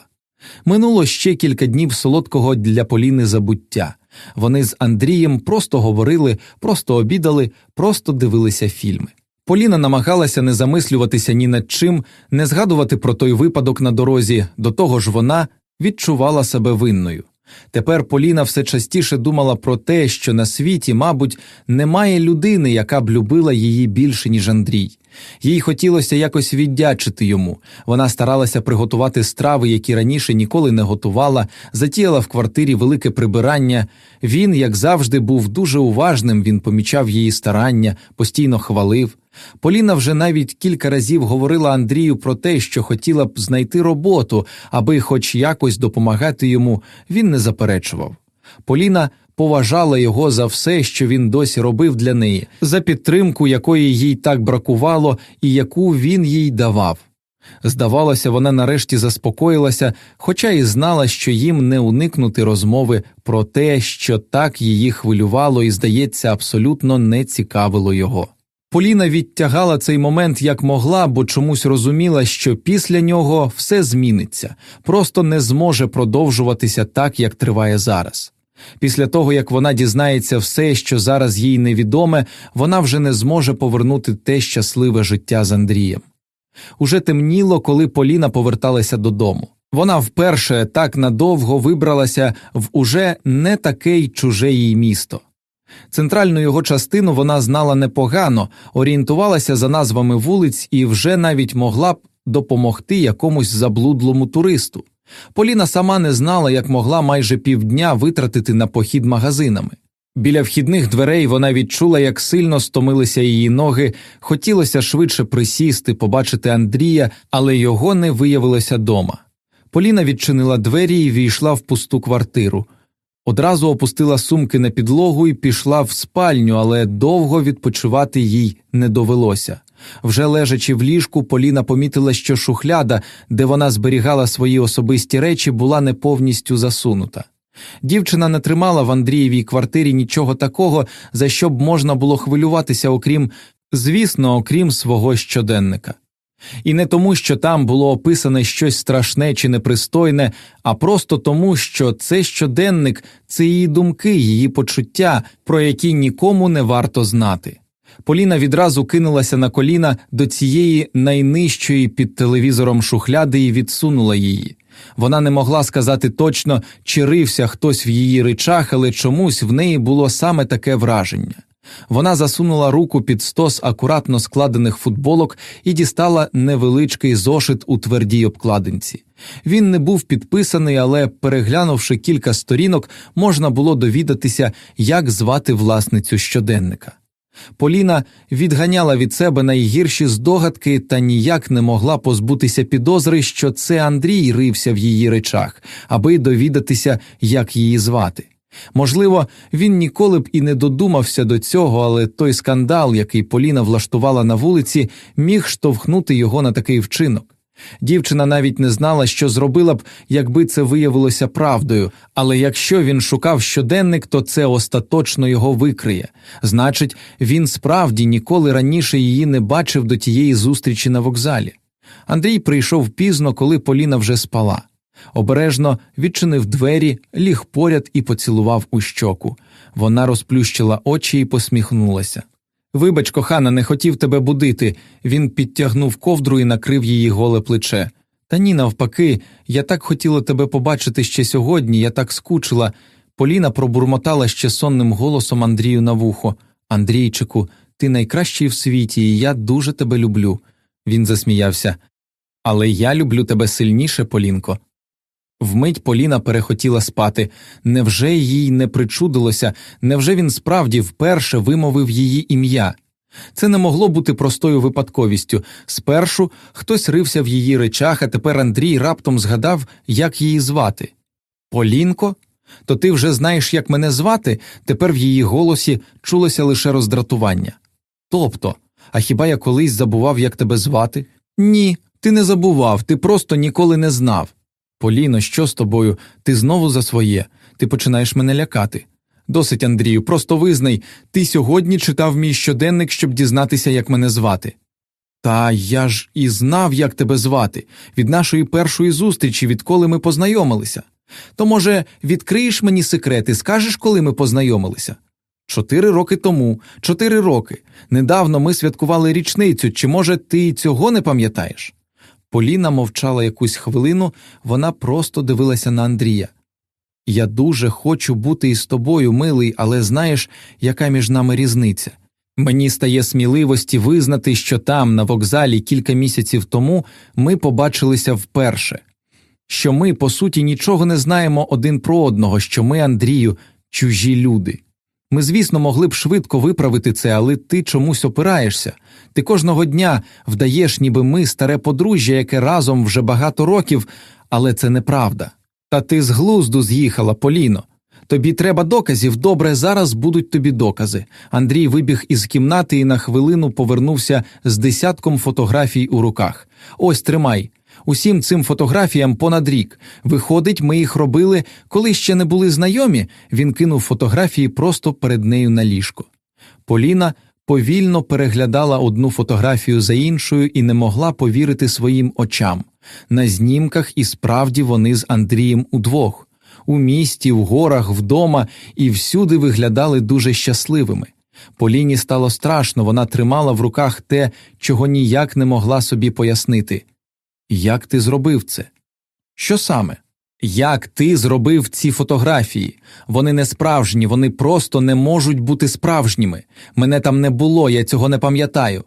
Минуло ще кілька днів солодкого для Поліни забуття. Вони з Андрієм просто говорили, просто обідали, просто дивилися фільми. Поліна намагалася не замислюватися ні над чим, не згадувати про той випадок на дорозі, до того ж вона відчувала себе винною. Тепер Поліна все частіше думала про те, що на світі, мабуть, немає людини, яка б любила її більше, ніж Андрій. Їй хотілося якось віддячити йому. Вона старалася приготувати страви, які раніше ніколи не готувала, затіяла в квартирі велике прибирання. Він, як завжди, був дуже уважним, він помічав її старання, постійно хвалив. Поліна вже навіть кілька разів говорила Андрію про те, що хотіла б знайти роботу, аби хоч якось допомагати йому, він не заперечував. Поліна поважала його за все, що він досі робив для неї, за підтримку, якої їй так бракувало, і яку він їй давав. Здавалося, вона нарешті заспокоїлася, хоча і знала, що їм не уникнути розмови про те, що так її хвилювало і, здається, абсолютно не цікавило його. Поліна відтягала цей момент як могла, бо чомусь розуміла, що після нього все зміниться, просто не зможе продовжуватися так, як триває зараз. Після того, як вона дізнається все, що зараз їй невідоме, вона вже не зможе повернути те щасливе життя з Андрієм. Уже темніло, коли Поліна поверталася додому. Вона вперше так надовго вибралася в уже не таке й чуже їй місто. Центральну його частину вона знала непогано, орієнтувалася за назвами вулиць і вже навіть могла б допомогти якомусь заблудлому туристу. Поліна сама не знала, як могла майже півдня витратити на похід магазинами. Біля вхідних дверей вона відчула, як сильно стомилися її ноги, хотілося швидше присісти, побачити Андрія, але його не виявилося дома. Поліна відчинила двері і війшла в пусту квартиру. Одразу опустила сумки на підлогу і пішла в спальню, але довго відпочивати їй не довелося. Вже лежачи в ліжку, Поліна помітила, що шухляда, де вона зберігала свої особисті речі, була не повністю засунута. Дівчина не тримала в Андрієвій квартирі нічого такого, за що б можна було хвилюватися, окрім, звісно, окрім свого щоденника. І не тому, що там було описане щось страшне чи непристойне, а просто тому, що це щоденник, це її думки, її почуття, про які нікому не варто знати. Поліна відразу кинулася на коліна до цієї найнижчої під телевізором шухляди і відсунула її. Вона не могла сказати точно, чи рився хтось в її речах, але чомусь в неї було саме таке враження. Вона засунула руку під стос акуратно складених футболок і дістала невеличкий зошит у твердій обкладинці. Він не був підписаний, але, переглянувши кілька сторінок, можна було довідатися, як звати власницю щоденника. Поліна відганяла від себе найгірші здогадки та ніяк не могла позбутися підозри, що це Андрій рився в її речах, аби довідатися, як її звати. Можливо, він ніколи б і не додумався до цього, але той скандал, який Поліна влаштувала на вулиці, міг штовхнути його на такий вчинок. Дівчина навіть не знала, що зробила б, якби це виявилося правдою, але якщо він шукав щоденник, то це остаточно його викриє. Значить, він справді ніколи раніше її не бачив до тієї зустрічі на вокзалі. Андрій прийшов пізно, коли Поліна вже спала. Обережно відчинив двері, ліг поряд і поцілував у щоку. Вона розплющила очі і посміхнулася. Вибач, кохана, не хотів тебе будити. Він підтягнув ковдру і накрив її голе плече. Та ні, навпаки, я так хотіла тебе побачити ще сьогодні, я так скучила. Поліна пробурмотала ще сонним голосом Андрію на вухо. Андрійчику, ти найкращий в світі, і я дуже тебе люблю. Він засміявся. Але я люблю тебе сильніше, Полінко. Вмить Поліна перехотіла спати. Невже їй не причудилося, невже він справді вперше вимовив її ім'я? Це не могло бути простою випадковістю. Спершу хтось рився в її речах, а тепер Андрій раптом згадав, як її звати. Полінко? То ти вже знаєш, як мене звати? Тепер в її голосі чулося лише роздратування. Тобто, а хіба я колись забував, як тебе звати? Ні, ти не забував, ти просто ніколи не знав. Поліно, що з тобою? Ти знову за своє, ти починаєш мене лякати. Досить, Андрію, просто визнай, ти сьогодні читав мій щоденник, щоб дізнатися, як мене звати. Та я ж і знав, як тебе звати, від нашої першої зустрічі, відколи ми познайомилися. То, може, відкриєш мені секрет і скажеш, коли ми познайомилися? Чотири роки тому, чотири роки. Недавно ми святкували річницю, чи, може, ти цього не пам'ятаєш? Поліна мовчала якусь хвилину, вона просто дивилася на Андрія. Я дуже хочу бути із тобою, милий, але знаєш, яка між нами різниця. Мені стає сміливості визнати, що там, на вокзалі, кілька місяців тому ми побачилися вперше, що ми, по суті, нічого не знаємо один про одного, що ми, Андрію, чужі люди. Ми, звісно, могли б швидко виправити це, але ти чомусь опираєшся. Ти кожного дня вдаєш, ніби ми старе подружжя, яке разом вже багато років, але це неправда. Та ти з глузду з'їхала, Поліно. Тобі треба доказів, добре, зараз будуть тобі докази. Андрій вибіг із кімнати і на хвилину повернувся з десятком фотографій у руках. Ось тримай. Усім цим фотографіям понад рік. Виходить, ми їх робили, коли ще не були знайомі. Він кинув фотографії просто перед нею на ліжко. Поліна повільно переглядала одну фотографію за іншою і не могла повірити своїм очам. На знімках і справді вони з Андрієм удвох. У місті, в горах, вдома і всюди виглядали дуже щасливими. Поліні стало страшно, вона тримала в руках те, чого ніяк не могла собі пояснити. Як ти зробив це? Що саме? Як ти зробив ці фотографії? Вони не справжні, вони просто не можуть бути справжніми. Мене там не було, я цього не пам'ятаю.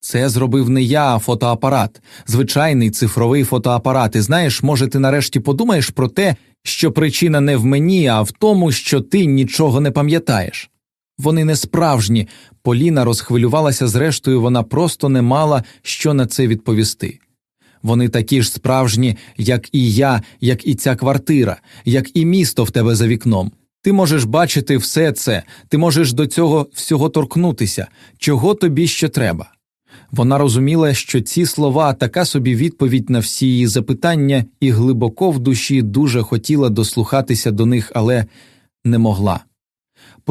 Це зробив не я, а фотоапарат, звичайний цифровий фотоапарат. І знаєш, може, ти нарешті подумаєш про те, що причина не в мені, а в тому, що ти нічого не пам'ятаєш. Вони не справжні. Поліна розхвилювалася, зрештою, вона просто не мала що на це відповісти. Вони такі ж справжні, як і я, як і ця квартира, як і місто в тебе за вікном. Ти можеш бачити все це, ти можеш до цього всього торкнутися, чого тобі ще треба. Вона розуміла, що ці слова така собі відповідь на всі її запитання, і глибоко в душі дуже хотіла дослухатися до них, але не могла.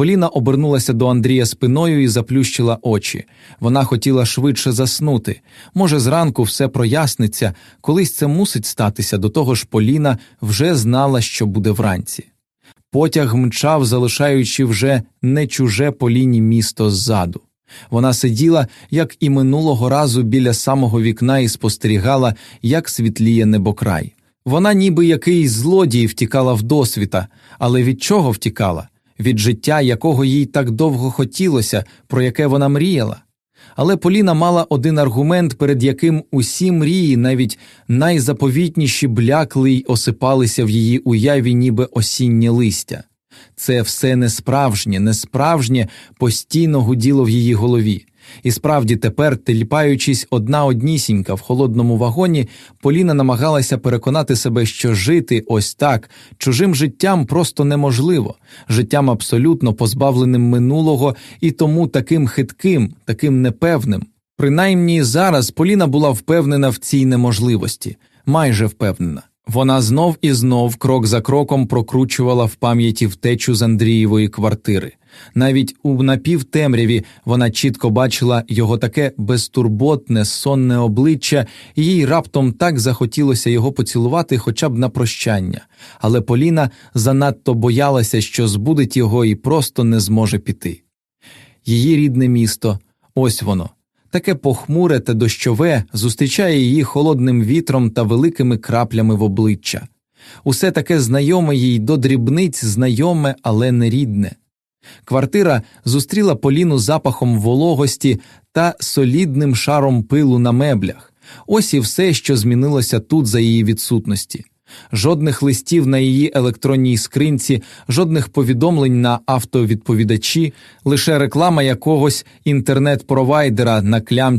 Поліна обернулася до Андрія спиною і заплющила очі. Вона хотіла швидше заснути. Може, зранку все проясниться, колись це мусить статися, до того ж Поліна вже знала, що буде вранці. Потяг мчав, залишаючи вже не чуже Поліні місто ззаду. Вона сиділа, як і минулого разу, біля самого вікна і спостерігала, як світліє небокрай. Вона, ніби якийсь злодій, втікала в досвіта, але від чого втікала? Від життя, якого їй так довго хотілося, про яке вона мріяла. Але Поліна мала один аргумент, перед яким усі мрії, навіть найзаповітніші блякли й осипалися в її уяві, ніби осіннє листя. Це все несправжнє, несправжнє постійно гуділо в її голові. І справді тепер, теліпаючись одна однісінька в холодному вагоні, Поліна намагалася переконати себе, що жити ось так чужим життям просто неможливо, життям абсолютно позбавленим минулого і тому таким хитким, таким непевним. Принаймні зараз Поліна була впевнена в цій неможливості, майже впевнена. Вона знов і знов крок за кроком прокручувала в пам'яті втечу з Андрієвої квартири. Навіть у напівтемряві вона чітко бачила його таке безтурботне, сонне обличчя, і їй раптом так захотілося його поцілувати хоча б на прощання, але Поліна занадто боялася, що збудить його і просто не зможе піти. Її рідне місто, ось воно таке похмуре та дощове зустрічає її холодним вітром та великими краплями в обличчя. Усе таке знайоме їй до дрібниць, знайоме, але не рідне. Квартира зустріла Поліну запахом вологості та солідним шаром пилу на меблях. Ось і все, що змінилося тут за її відсутності жодних листів на її електронній скринці, жодних повідомлень на автовідповідачі, лише реклама якогось інтернет-провайдера на клям